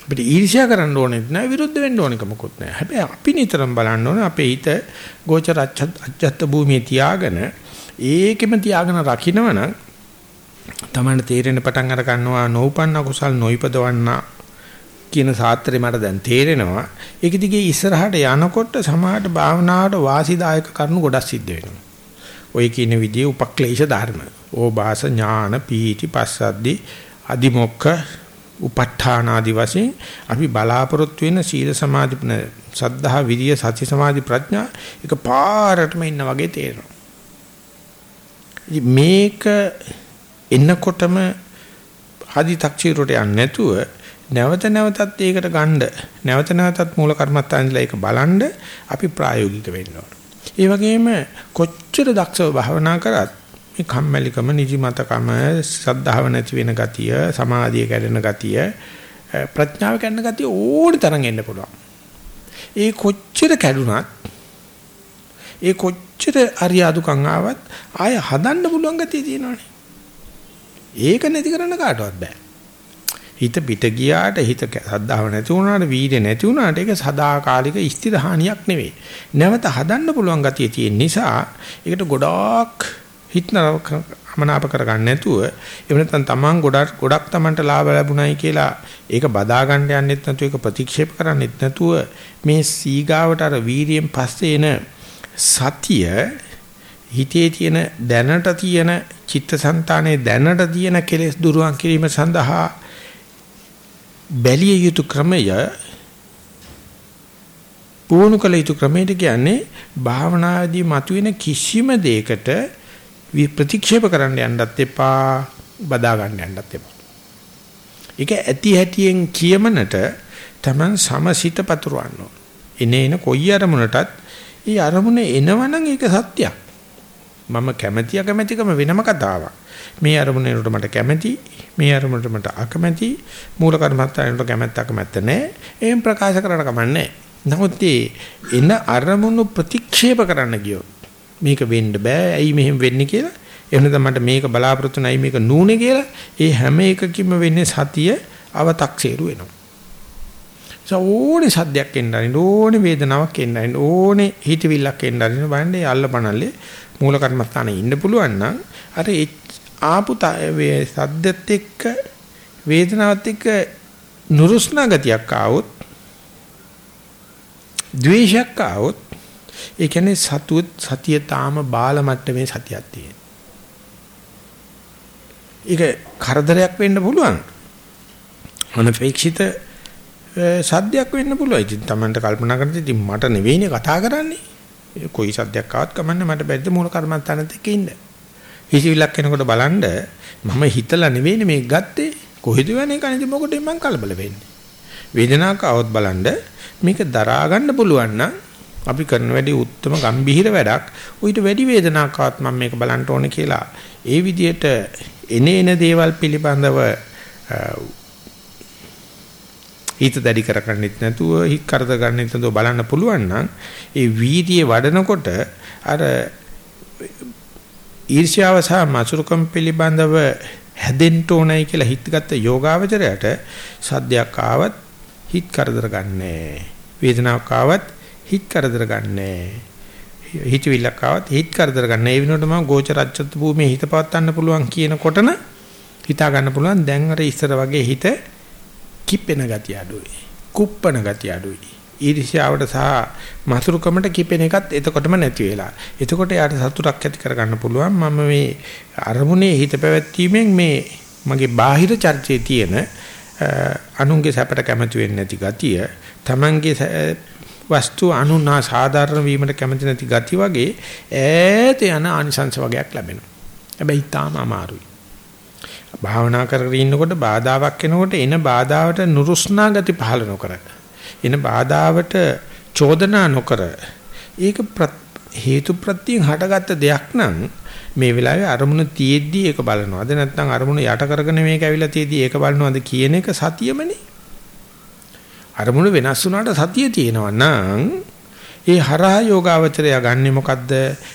අපිට ඊර්ෂ්‍යා කරන්න ඕනෙත් නෑ විරුද්ධ වෙන්න ඕනෙක මොකොත් නෑ. හැබැයි අපි නිතරම බලන්න ඕනේ අපේ හිත ගෝචර අච්ඡත් භූමියේ තියාගෙන ඒකෙම තියාගෙන රකින්නවනම් තමයි තේරෙන පටන් අර ගන්නවා නෝපන්න කුසල් නොයිපදවන්නා කියන සාත්‍රේ මට දැන් තේරෙනවා. ඒක දිගේ ඉස්සරහට යනකොට සමාහට භාවනාවට වාසිදායක කරුණු ගොඩක් සිද්ධ වෙනවා. ඔය කියන විදිහේ උපක්ලේශ ධර්ම. ඕබාස ඥාන පීති පස්සද්දි අදිමොක්ඛ උප ဋ ාණ ආදි වශයෙන් අපි බලාපොරොත්තු වෙන සීල සමාධි සද්ධා විරිය සති සමාධි ප්‍රඥා එක පාරටම ඉන්න වගේ තේරෙනවා. මේක එන්නකොටම හදි තක්චීරට යන්නේ නැතුව නැවත නැවතත් ඒකට ගන්න නැවත නැවතත් මූල කර්මත්තාන්දලා ඒක බලන්න අපි ප්‍රායෝගික වෙන්න ඕන. ඒ වගේම කොච්චර දක්ෂව භාවනා කරත් මේ කම්මැලිකම නිදිමතකම සද්ධාව නැති වෙන ගතිය සමාධිය කැඩෙන ගතිය ප්‍රඥාව කන්න ගතිය ඕනි තරම් එන්න පුළුවන්. ඒ කොච්චර කැඩුනත් ඒ කොච්චර අරියාදුකම් ආවත් ආය හදන්න පුළුවන් ගතිය තියෙනවනේ. ඒක නැති කරන්න කාටවත් බෑ. හිත පිට ගියාට හිත සද්ධාව නැති වුණාට වීර්ය නැති වුණාට ඒක සදාකාලික ස්ථිරහානියක් නෙවෙයි. නැවත හදන්න පුළුවන් ගතිය තියෙන නිසා ඒකට ගොඩාක් හිතනව අමනාප කරගන්න නැතුව එහෙම නැත්නම් Taman ගොඩක් ගොඩක් Tamanට ලාභ ලැබුණයි කියලා ඒක බදා ගන්න යන්නෙත් නැතුව ඒක ප්‍රතික්ෂේප කරන්නෙත් නැතුව මේ සීගාවට අර වීරියෙන් පස්සේ එන සතිය හිතේ තියෙන දැනට තියෙන චිත්තසංතානයේ දැනට තියෙන කෙලෙස් දුරුවන් කිරීම සඳහා බැලිය යුතු ක්‍රමය පුහුණු කළ යුතු ක්‍රමයට කියන්නේ භාවනාදී මතුවෙන කිසිම දෙයකට ප්‍රතික්ෂේප කරන්න යන්නත් එපා බදා ගන්න යන්නත් එපා. ඒක ඇති හැටියෙන් කියමනට Taman සමසිත පතුරවන්න ඕන. එනේන කොයි අරමුණටත් ඒ අරමුණ එනවනම් ඒක සත්‍යයක්. මම කැමැති අකමැතිකම වෙනම කතාවක්. මේ අරමුණේට මට කැමැති, මේ අරමුණට මට අකමැති, මූල කර්මත්තායනට කැමැත්ත අකමැත්ත නැහැ. එහෙම ප්‍රකාශ කරන්න කමන්නේ නමුත් එන අරමුණු ප්‍රතික්ෂේප කරන්න ගියොත් මේක වෙන්න බෑ. ඇයි මෙහෙම වෙන්නේ කියලා. එහෙම නැත්නම් මට මේක බලාපොරොත්තු නැයි මේක නූනේ කියලා. ඒ හැම එකකින්ම වෙන්නේ සතිය අව탁සේරු වෙනවා. ඕනේ සද්දයක් එන්නරින් ඕනේ වේදනාවක් එන්නරින් ඕනේ හිතවිල්ලක් එන්නරින් බලන්නේ අල්ලපනල්ලේ මූල කර්මස්ථානේ ඉන්න පුළුවන් නම් අර ආපු සද්දෙත් එක්ක වේදනාවත් එක්ක නුරුස්නා ගතියක් ආවොත් ද්වේෂයක් ආවොත් ඒ කියන්නේ සතුත් සතිය තාම බාල මට්ටමේ සතියක් තියෙන. ඒක කරදරයක් වෙන්න පුළුවන්. අනපේක්ෂිත සද්දයක් වෙන්න පුළුවන්. ඉතින් Tamanට කල්පනා කරද්දී ඉතින් මට නෙවෙයිනේ කතා කරන්නේ. කොයි සද්දයක් ආවත් කමන්නේ මට බැරිද මූල කර්මත්තානත් එක්ක ඉන්න. හිසිවිලක් එනකොට බලන්න මම හිතලා නෙවෙයිනේ මේක ගත්තේ. කොහෙද යන්නේ කන්නේ මොකටද මං කලබල වෙන්නේ. වේදනාවක් આવොත් බලන්න මේක දරා ගන්න පුළුවන් නම් අපි කරන වැඩි උත්තරම ගම්බිහිර වැඩක්. උවිත වැඩි වේදනාවක්වත් මම මේක බලන්න ඕනේ කියලා. ඒ විදිහට එන එන දේවල් පිළිබඳව හිත දැඩි කරගන්නෙත් නැතුව හිත කරදර ගන්නෙත් නැතුව බලන්න පුළුවන් නම් ඒ වීර්යය වඩනකොට අර ඊර්ෂ්‍යාව සහ මසුරුකම් පිළිබඳව හැදෙන්න ඕනයි කියලා හිතගත්ත යෝගාවචරයට සද්දයක් ආවත් හිත කරදර ගන්නෑ වේදනාවක් ආවත් හිත කරදර ගන්නෑ. හිතවිල්ලක් ආවත් හිත කරදර ගන්න. ඒ වෙනුවට මම ගෝචරච්ඡත් භූමියේ හිත පවත්වන්න පුළුවන් කියනකොටන හිතා ගන්න පුළුවන් දැන් අර ඉස්සර වගේ හිත කිප්පෙන ගතිය අඩුයි. කුප්පන ගතිය අඩුයි. ඊර්ෂ්‍යාවට සහ මසුරුකමට කිපෙන එකත් එතකොටම නැති වෙලා. එතකොට යාට සතුටක් ඇති කරගන්න පුළුවන්. මම මේ අරමුණේ හිත පැවැත්වීමෙන් මේ මගේ බාහිර චර්චයේ තියෙන අනුන්ගේ සැපට කැමති වෙන්නේ නැති ගතිය, Tamange වස්තු අනුනා සාධාරණ වීමට කැමති නැති ගති වගේ ඈත යන ආනිසංස වගේක් ලැබෙනවා. හැබැයි තාම අමාරුයි. භාවනා කරගෙන ඉන්නකොට බාධාවක් එනකොට එන බාධාවට නුරුස්නා ගති පහළ නොකර. එන බාධාවට චෝදනා නොකර. ඒක හේතු ප්‍රත්‍යයෙන් හටගත්ත දෙයක් නම් මේ වෙලාවේ අරමුණ තියෙද්දි ඒක බලනවාද නැත්නම් අරමුණ යට කරගෙන මේක ඇවිල්ලා තියෙද්දි ඒක බලනවාද කියන එක සතියමනේ. අරමුණ වෙනස් වුණාට සතිය තියෙනවා නම් ඒ හරහා යෝගාවචරය ගන්නෙ මොකද්ද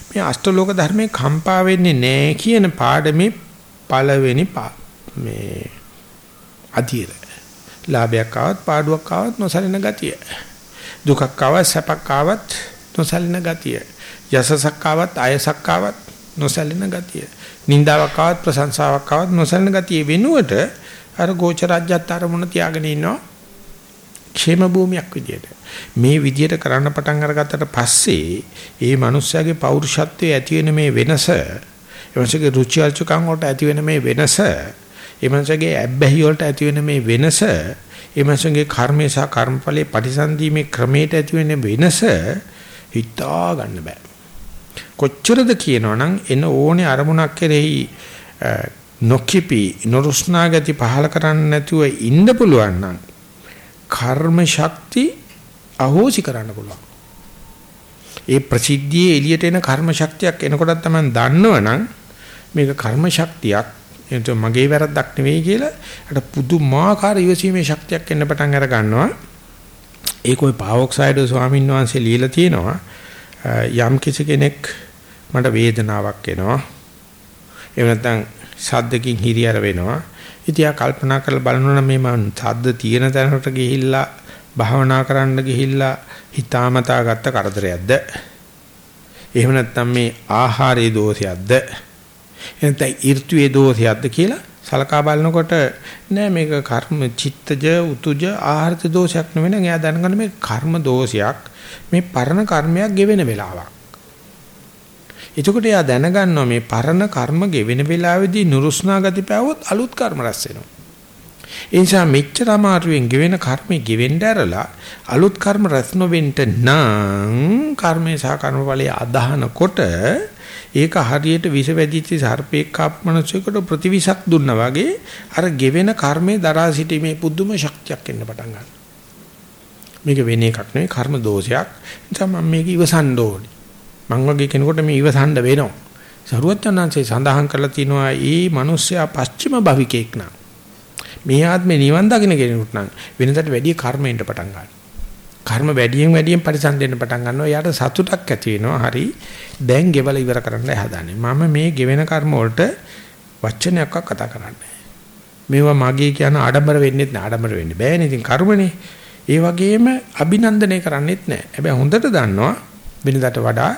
මේ අෂ්ටලෝක ධර්මයේ කම්පා වෙන්නේ නැහැ කියන පාඩමේ පළවෙනි මේ අධීර ලාභයක් ආවත් පාඩුවක් ආවත් නොසලින ගතිය. දුකක් ආවත් සැපක් ආවත් නොසලින ගතිය. යසසක් ආවත් අයසක් ආවත් නොසලින ගතිය. නින්දාවක් ආවත් ප්‍රශංසාවක් ආවත් නොසලින ගතිය වෙනුවට අර ගෝචරජ්‍යත් අරමුණ තියාගෙන ඉන්නවා. ക്ഷേම භූමියක් විදියට. මේ විදියට කරන්න පටන් අරගත්තට පස්සේ ඒ මනුස්සයාගේ පෞරුෂත්වයේ ඇති වෙන මේ වෙනස එවන්සගේ රුචි අරුචිකම් වලට ඇති වෙන මේ වෙනස එමන්සගේ ඇබ්බැහි වලට ඇති වෙන මේ වෙනස එමන්සගේ කර්මේ සහ කර්මඵලයේ ප්‍රතිසන්දීමේ ක්‍රමයට ඇති වෙන වෙනස හිතා ගන්න බෑ කොච්චරද කියනවනම් එන ඕනේ අරමුණක් කෙරෙහි නොකිපි නොරුස්නා ගති පහල කරන්න නැතුව ඉන්න පුළුවන් නම් කර්ම ශක්ති අහෝසි කරන්න පුළුවන්. ඒ ප්‍රසිද්ධියේ එළියට එන කර්ම ශක්තියක් එනකොට තමයි දන්නවනම් මේක කර්ම ශක්තියක් එනතු මගේ වැරද්දක් නෙවෙයි කියලා අර පුදුමාකාර ඉවසීමේ ශක්තියක් එන්න පටන් අර ගන්නවා. ඒක ඔය පාවොක්සයිඩෝ ස්වාමීන් වහන්සේ ලියලා තියෙනවා. යම් කිසි කෙනෙක් මට වේදනාවක් එනවා. එහෙම නැත්නම් සද්දකින් හිරියර වෙනවා. ඉතියා කල්පනා කරලා බලනවනම් මේ මම සද්ද තියෙන තැනකට ගිහිල්ලා භාවනා කරන්න ගිහිල්ලා හිතාමතා ගත්ත කරදරයක්ද? එහෙම නැත්නම් මේ ආහාරයේ දෝෂයක්ද? එහෙනම් ඍතුවේ දෝෂයක්ද කියලා සලකා බලනකොට නෑ මේක කර්ම චිත්තජ උතුජ ආහාරත දෝෂයක් නෙවෙයි නේද? එයා දැනගන්න මේ කර්ම දෝෂයක් මේ පරණ කර්මයක් ගෙවෙන වෙලාවක්. එතකොට එයා දැනගන්නවා මේ පරණ කර්ම ගෙවෙන වෙලාවේදී නුරුස්නා ගති පැවොත් අලුත් කර්ම රැස් වෙනවා. ඒ නිසා මෙච්චර අමාරුවෙන් ගෙවෙන කර්මෙ ගෙවෙන්න ඇරලා අලුත් කර්ම රැස් නොවෙන්න නම් කර්මේ සහ කර්මඵලයේ අදහනකොට ඒක හරියට විස වැදිච්ච සර්පෙක් කාපමනසෙකුට ප්‍රතිවිසක් දුන්නා වගේ අර ගෙවෙන කර්මේ දරා සිටීමේ පුදුම ශක්තියක් එන්න පටන් ගන්නවා. මේක වෙන එකක් නෙවෙයි කර්ම දෝෂයක්. නිසා මම මේක ඉවසන්න ඕනේ. මං වගේ කෙනෙකුට මේ ඉවසන්න වෙනවා. සරුවචනංශේ සඳහන් කරලා තිනවා මේ මිනිස්සයා පස්චිම භවිකෙක් නා. මේ ආත්මේ නිවන් දකින්න කෙනෙකුට නම් වෙනතට වැඩි කර්මෙන්ට පටන් ගන්නවා. කර්ම වැඩියෙන් වැඩියෙන් පරිසම් දෙන්න පටන් ගන්නවා. එයාට සතුටක් ඇති වෙනවා. හරි. දැන් ගෙවල ඉවර කරන්න හදාන්නේ. මම මේ ගෙවෙන කර්ම වලට වචනයක්වත් කතා කරන්නේ මේවා මගේ කියන ආඩම්බර වෙන්නෙත් නෑ. ආඩම්බර වෙන්න බෑනේ. ඉතින් කර්මනේ. ඒ වගේම අභිනන්දනය කරන්නෙත් නෑ. හැබැයි හොඳට දන්නවා වෙනදාට වඩා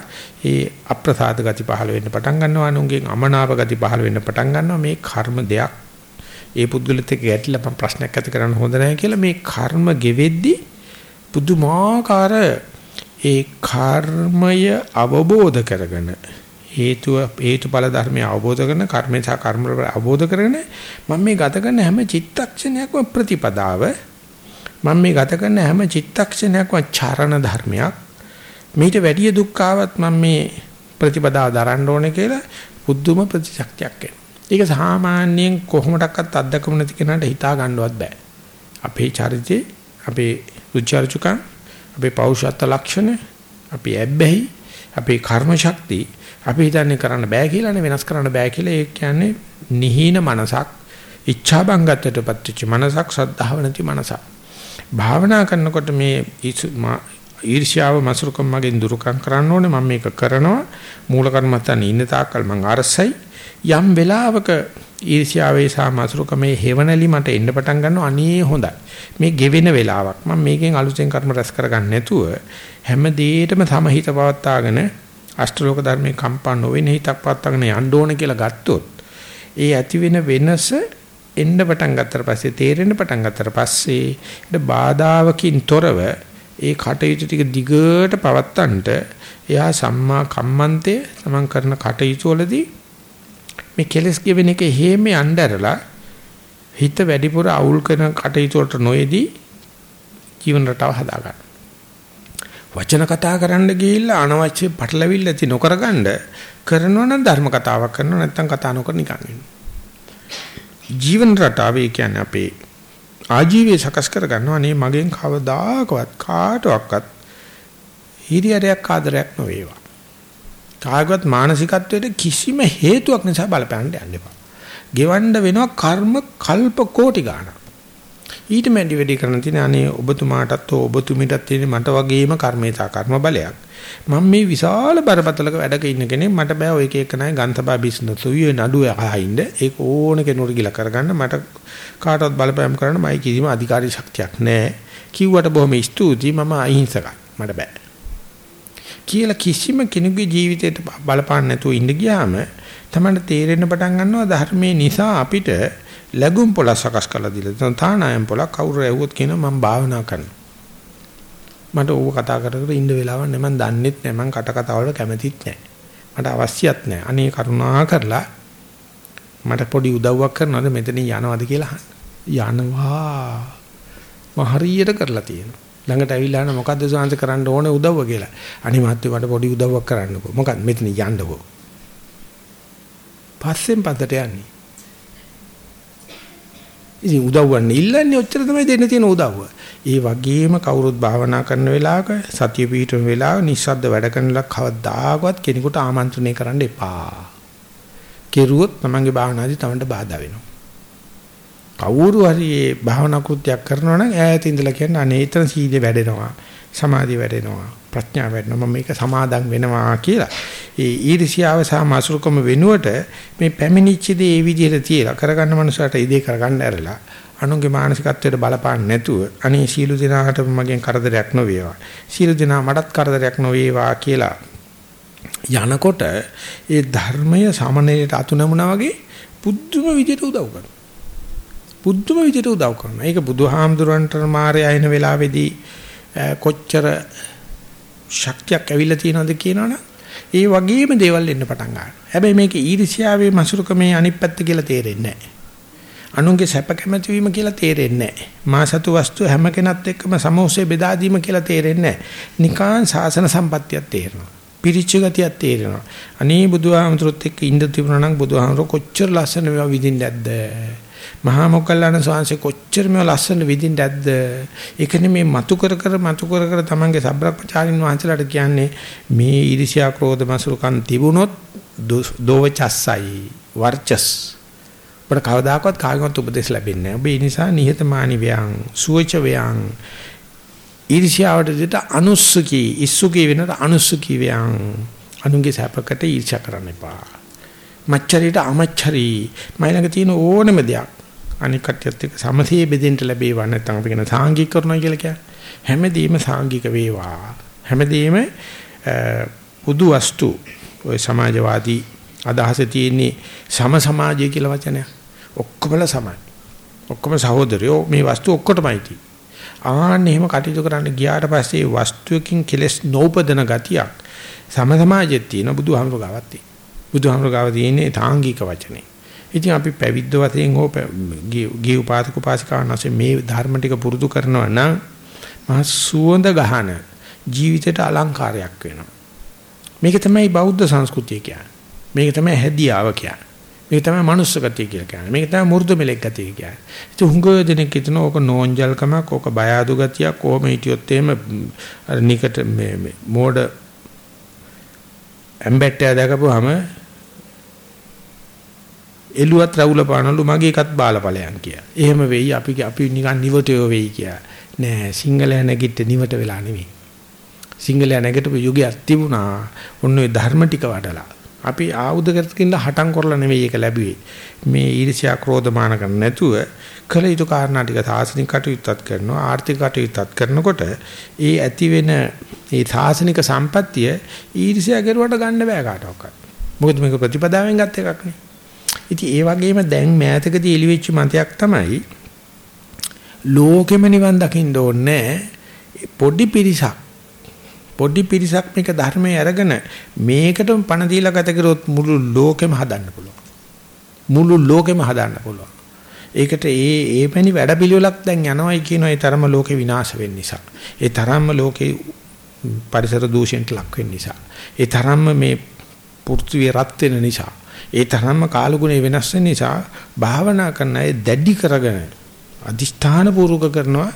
ඒ අප්‍රසාද ගති පහළ වෙන්න පටන් ගන්නවා අනුන්ගෙන් අමනාප ගති පහළ වෙන්න පටන් ගන්නවා මේ කර්ම දෙයක් ඒ පුද්ගලත් එක්ක ගැටිලා මම ප්‍රශ්නයක් ඇති කරන්න හොඳ නැහැ කියලා මේ කර්ම ගෙවෙද්දි පුදුමාකාර ඒ කර්මය අවබෝධ කරගෙන හේතුව හේතුඵල ධර්මය අවබෝධ කරන කර්මය සහ කර්ම අවබෝධ කරගෙන මම මේ ගත කරන හැම චිත්තක්ෂණයක්ම ප්‍රතිපදාව මම මේ ගත කරන හැම චිත්තක්ෂණයක්ම චරණ ධර්මයක් මේට වැඩි දුක් ආවත් මම මේ ප්‍රතිපදාව දරන්න ඕනේ කියලා බුද්ධම ප්‍රතිශක්තියක් එනවා. ඒක සාමාන්‍යයෙන් කොහොමඩක්වත් අත්දකම නැති කෙනාට හිතා ගන්නවත් බෑ. අපේ චරිතේ, අපේ රුචර්චුකම්, අපේ පෞෂත්ව ලක්ෂණ, අපේ ඇබ්බැහි, අපේ කර්ම ශක්තිය අපි හිතන්නේ කරන්න බෑ කියලානේ වෙනස් කරන්න බෑ කියලා ඒ කියන්නේ නිහීන මනසක්, ඉච්ඡා බංගත්තටපත් වෙච්ච මනසක්, සද්ධාව නැති මනසක්. භාවනා කරනකොට මේ ඊර්ෂ්‍යාව මසුරුකම් මගෙන් දුරුකම් කරන්න ඕනේ. මම මේක කරනවා. මූල කර්මත්තන් ඉන්න තාක්කල් මං අරසයි. යම් වෙලාවක ඊර්ෂ්‍යාවේ සහ මසුරුකමේ හේවණලි මට එන්න පටන් ගන්නවා. අනේ හොඳයි. මේ ගෙවෙන වෙලාවක්. මම මේකෙන් අලුතෙන් කර්ම රැස් කරගන්න නැතුව හැම දෙයකටම සමහිත පවත්වාගෙන අෂ්ටලෝක ධර්මයේ කම්පා නොවෙන හිතක් පවත්වාගෙන යන්න ඕන කියලා ගත්තොත් ඒ ඇති වෙන වෙනස එන්න පටන් ගත්තට පස්සේ තේරෙන්න පටන් ගත්තට පස්සේ ඊට බාධාවකින් තොරව ඒ කටයුතු ටික දිගට පවත්තන්ට එයා සම්මා කම්මන්තේ තමන් කරන කටයුතු වලදී මේ කෙලස් ගෙවෙන එක හේම යnderලා හිත වැඩිපුර අවුල් කරන කටයුතු වලට නොයේදී ජීවන රටාව හදා ගන්න. වචන කතා කරන්න ගිහිල්ලා අනවශ්‍ය පටලවිල්ල ඇති නොකරගන්න කරනවා නම් ධර්ම කතාවක් කරනවා නැත්නම් කතා නොකර නිකන් ඉන්නවා. ජීවන රටාවේ කියන්නේ අපේ ආජීවය සකස් කර ගන්නවා නේ මගෙන් කවදාකවත් කාටවත් හිරියරයක් ආදරයක් නොවේවා. කාගවත් මානසිකත්වයට කිසිම හේතුවක් නිසා බලපෑන්න යන්න එපා. ගෙවන්න වෙනවා කර්ම කල්ප කෝටි ගාණක්. ඊට මැඩි වැඩි කරන තියෙන අනේ ඔබතුමාටත් හෝ ඔබතුමිටත් තියෙන මට වගේම කර්මේතා කර්ම බලයක්. මම මේ විශාල බරපතලක වැඩක ඉන්න කෙනෙක්. මට බෑ ඔය එක එක නයි ගන්තබා බිස්නස් උයේ නඩුවේ අහින්න ඒක ඕන කෙනෙකුට ගිල කරගන්න. මට කාටවත් බලපෑම් කරන්න මයි කිසිම අධිකාරී ශක්තියක් නැහැ කිව්වට බොහොම ස්තුතියි. මම අහිංසකයි. මට බෑ. කියලා කිසිම කෙනෙකුගේ ජීවිතයට බලපාන්න නැතුව ඉඳ ගියාම තමයි තේරෙන්න පටන් ගන්නවා ධර්මයේ නිසා අපිට ලැබුම් පොළ සකස් කරලා දීලා තානායම් පොළ කවුරු ඇහුවොත් කියනවා මම භාවනා කරනවා. මට ඕව කතා කර කර ඉන්න වෙලාවක් නෑ. මම දන්නෙත් නෑ. මම කට කතා වලට කැමතිත් නෑ. මට අවශ්‍යත් නෑ. අනේ කරුණා කරලා මට පොඩි උදව්වක් කරනවද? මෙතනින් යනවද කියලා යනවා. මම හරියට කරලා තියෙනවා. ළඟට ඇවිල්ලා යන මොකද්ද සාන්ත කරන්න ඕනේ උදව්ව කියලා. අනේ මහත්තයෝ මට පොඩි උදව්වක් කරන්නකෝ මොකක්ද මෙතන යන්නකෝ පස්සෙන් පස්සට යන්නේ. ඉතින් උදව්වන්නේ ඉල්ලන්නේ ඔච්චර තමයි දෙන්න තියෙන උදව්ව. ඒ වගේම කවුරුත් භාවනා කරන වෙලාවක සතිය පිහිටන වෙලාව නිස්සද්ද වැඩ කරන ලා කවදාකවත් කෙනෙකුට ආමන්ත්‍රණය කරන්න එපා. කෙරුවොත් තමන්ගේ භාවනාදී තමන්ට බාධා වෙනවා. කවුරු හරි මේ භාවනා කෘත්‍යයක් කරනවා නම් ඈත ඉඳලා කියන අනේ ඊතන සීලෙ වැඩෙනවා. සමාධිය වැඩෙනවා. ප්‍රඥාව වැඩෙනවා. මම මේක සමාදන් වෙනවා කියලා. ඒ ඊර්ෂ්‍යාව සහ මාසුරුකම වෙනුවට මේ පැමිණිච්ච දේ ඒ විදිහට තියලා කරගන්න මනුස්සයට ඉදේ කරගන්න ඇරලා අනුන්ගේ මානසිකත්වයට බලපාන්න නැතුව අනේ සීල දිනාට මගෙන් කරදරයක් නොවේවා. සීල දිනා මටත් කරදරයක් නොවේවා කියලා යනකොට ඒ ධර්මය සමනලයට අතු නැමුණා වගේ පුදුම විදිහට උදව් කරනවා. පුදුම විදිහට උදව් කරනවා. ඒක බුදුහාමුදුරන්ට මාරය අයින වෙලාවේදී කොච්චර ශක්තියක් ඇවිල්ලා තියෙනවද කියනවනම් ඒ වගේම දේවල් එන්න පටන් ගන්නවා. හැබැයි මේක ඊර්ෂ්‍යාවේ මසුරුකමේ අනිත් පැත්ත කියලා තේරෙන්නේ නැහැ. අනුන්ගේ සැප කැමැති වීම කියලා තේරෙන්නේ නැහැ. මා සතු වස්තු හැම කෙනත් එක්කම සමෝසෙ බෙදා දීම කියලා තේරෙන්නේ නැහැ. නිකාන් සාසන සම්පත්තියක් තේරෙනවා. පිරිච්ච ගතියක් තේරෙනවා. අනේ බුදුහාමුදුරුත් එක්ක ඉඳ තිබුණා නම් බුදුහාමුදුර කොච්චර ලස්සන මේවා විඳින්න නැද්ද? මහා මොග්ගල්ලාන ස්වාමීන් කොච්චර මේවා ලස්සන විඳින්න නැද්ද? ඒකනේ මේ මතු කර කර මතු කර කර තමන්ගේ සබ්‍රක්‍මචාරින් වහන්සේලාට කියන්නේ මේ ඊර්ෂ්‍යා ක්‍රෝධ මසුරුකම් තිබුණොත් දෝවචස්සයි වර්චස් අපට කවදාකවත් කාගෙන්වත් උපදෙස් ලැබෙන්නේ නැහැ. ඔබ ඒ නිසා නිහතමානී වයන්, සුවච වයන්, ඊර්ෂ්‍යාවට දෙට අනුස්සකී, ඉස්සුකී වෙනට අනුස්සකී වයන්. අනුන්ගේ සැපකට ඊර්ෂ්‍යා කරන්න එපා. මච්චරිට අමච්චරි. මයිලඟ තියෙන ඕනම දෙයක් අනික් කට්ටියත් එක්ක සමසේ බෙදෙන්න ලැබේවා නැත්නම් අපි කියන සාංගික කරනවා කියලා කියන්නේ. හැමදේම සාංගික වේවා. හැමදේම පුදු වස්තු ඔය සමාජවාදී අදහසේ තියෙන්නේ සම සමාජය කියලා වචනයක්. ඔක්කොමලා සමයි. ඔක්කොම සහෝදරයෝ මේ වස්තු ඔක්කොටමයි තියෙන්නේ. ආන්න එහෙම කටයුතු කරන්න ගියාට පස්සේ වස්තුවකින් කෙලස් නෝපදන ගතියක් සම සමාජෙත් තියෙන බුදුහාමුදුර ගාවත් තියෙන. බුදුහාමුදුර ගාව තියෙන්නේ තාංගික වචනේ. ඉතින් අපි පැවිද්ද වශයෙන් හෝ ගිහි උපාසක උපාසිකාවන් වශයෙන් මේ ධර්ම ටික පුරුදු කරනවා නම් මහ සුවඳ ගහන ජීවිතයට අලංකාරයක් වෙනවා. මේක තමයි බෞද්ධ සංස්කෘතිය කියන්නේ. මේක තමයි හැදියාව කියන්නේ. මේක තමයි මනුස්ස ගතිය කියලා කියන්නේ. මේක තමයි මෘදු මෙලෙක් ගතිය කියන්නේ. ඉතින් හුඟ දෙනෙක් හිතන ඕක නෝන්ජල්කමක්, ඕක බය අඩු ගතියක්, කොහොම හිටියොත් එහෙම අර නිකට මේ මේ මෝඩ ඇම්බැට්ටය දැකපුවාම එළුවත් රවුල පානලු මගේ එකත් බාලපලයන් කියා. එහෙම වෙයි අපි අපි නිකන් නිවටයෝ වෙයි කියා. නෑ සිංහලයා නැගිට නිවට වෙලා නෙවෙයි. සිංහලයා නැගිටපු යුගයක් තිබුණා. ඔන්න ඔය ධර්ම ටික වඩලා. අපි ආයුධ කරකින්න හටම් කරලා නෙවෙයි ඒක ලැබුවේ. මේ ඊර්ෂ්‍යා ක්‍රෝධ මාන කරන්නේ නැතුව කළ යුතු කාරණා ටික සාසනික කටයුත්තත් කරනවා ආර්ථික කටයුත්තත් කරනකොට ඒ ඇති වෙන ඒ සාසනික සම්පත්තිය ඊර්ෂ්‍යා කරුවට ගන්න බෑ කාටවත්. මොකද මේක ප්‍රතිපදාවෙන් ගත් එකක් නේ. ඉතින් ඒ වගේම දැන් මෑතකදී එළිවෙච්ච මතයක් තමයි ලෝකෙම නිවන් දකින්න ඕනේ පොඩි පිරිසක් පොඩි පිරිසක් මේක ධර්මයේ අරගෙන මේකටම පණ දීලා ගත කරොත් මුළු ලෝකෙම හදන්න පුළුවන්. මුළු ලෝකෙම හදන්න පුළුවන්. ඒකට ඒ ඒ පැණි වැඩපිළිවෙලක් දැන් යනවායි කියන ඒ තරම ලෝකේ විනාශ වෙන්න නිසා. ඒ තරම්ම ලෝකේ පරිසර දූෂණයට ලක් වෙන්න නිසා. ඒ තරම්ම මේ පෘථිවිය රත් වෙන නිසා. ඒ තරම්ම කාලගුණය වෙනස් වෙන නිසා භාවනා කරන අය දැඩි කරගෙන අදිෂ්ඨාන පූර්වක කරනවා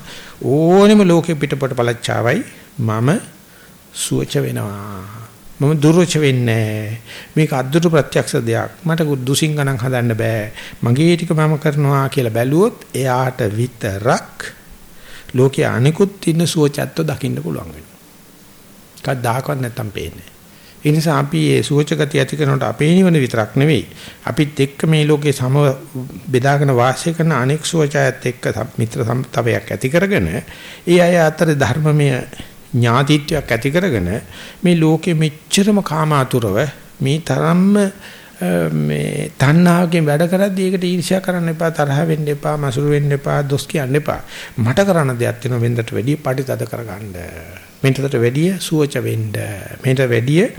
ඕනෙම ලෝකෙ පිටපොට පළච්චාවයි මම සුවච වෙනවා. මම දුර්වච වෙන්නේ මේක අද්දුරු ප්‍රත්‍යක්ෂ දෙයක්. මට දුසින් ගණන් හදන්න බෑ. මගේ ටික මම කරනවා කියලා බැලුවොත් එයාට විතරක් ලෝකයේ අනිකුත් ඉන්න සුවචත්ව දකින්න පුළුවන් වෙනවා. කවදාකවත් නැත්තම් පේන්නේ. ඒ නිසා අපි මේ සුවචගතිය ඇති කරනකොට අපේ නිවන විතරක් නෙවෙයි අපිත් එක්ක මේ ලෝකේ සම බෙදාගෙන වාසය කරන අනෙක් සුවචයත් එක්ක මිත්‍ර සම්තවයක් ඇති කරගෙන ඒ අය අතර ධර්මමය ඥාතිත්වයක් ඇති කරගෙන මේ ලෝකෙ මෙච්චරම කාමාතුරව මේ තරම්ම මේ තණ්හාවකින් වැඩ කරද්දී ඒකට ඊර්ෂ්‍යා කරන්න එපා තරහ වෙන්න එපා මසුරු වෙන්න එපා දොස් කියන්න එපා. මට කරන්න දෙයක් තියෙනවා වෙන්දට වැඩිය පටිතද කරගන්න. මෙන්ටට වැඩිය සුවච වෙන්න. මෙන්ට වැඩිය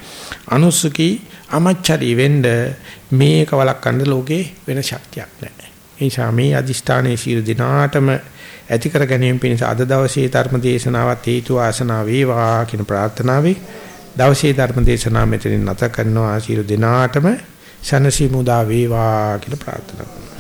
අනුසුකී අමච්චරි වෙන්න. මේක වළක්වන්න ලෝකේ වෙන ශක්තියක් නැහැ. ඒ නිසා මේ අදිෂ්ඨානයේ සියලු දිනාටම ඇති කර ගැනීම පිණිස අද දවසේ ධර්ම දේශනාවත් හේතු ආසනාව වේවා කියන ප්‍රාර්ථනාවයි දවසේ ධර්ම දේශනාව මෙතනින් නැත කරනවා. ආශිර්වාද දිනාටම සනසි මුදා වේවා කියලා ප්‍රාර්ථනා කරනවා.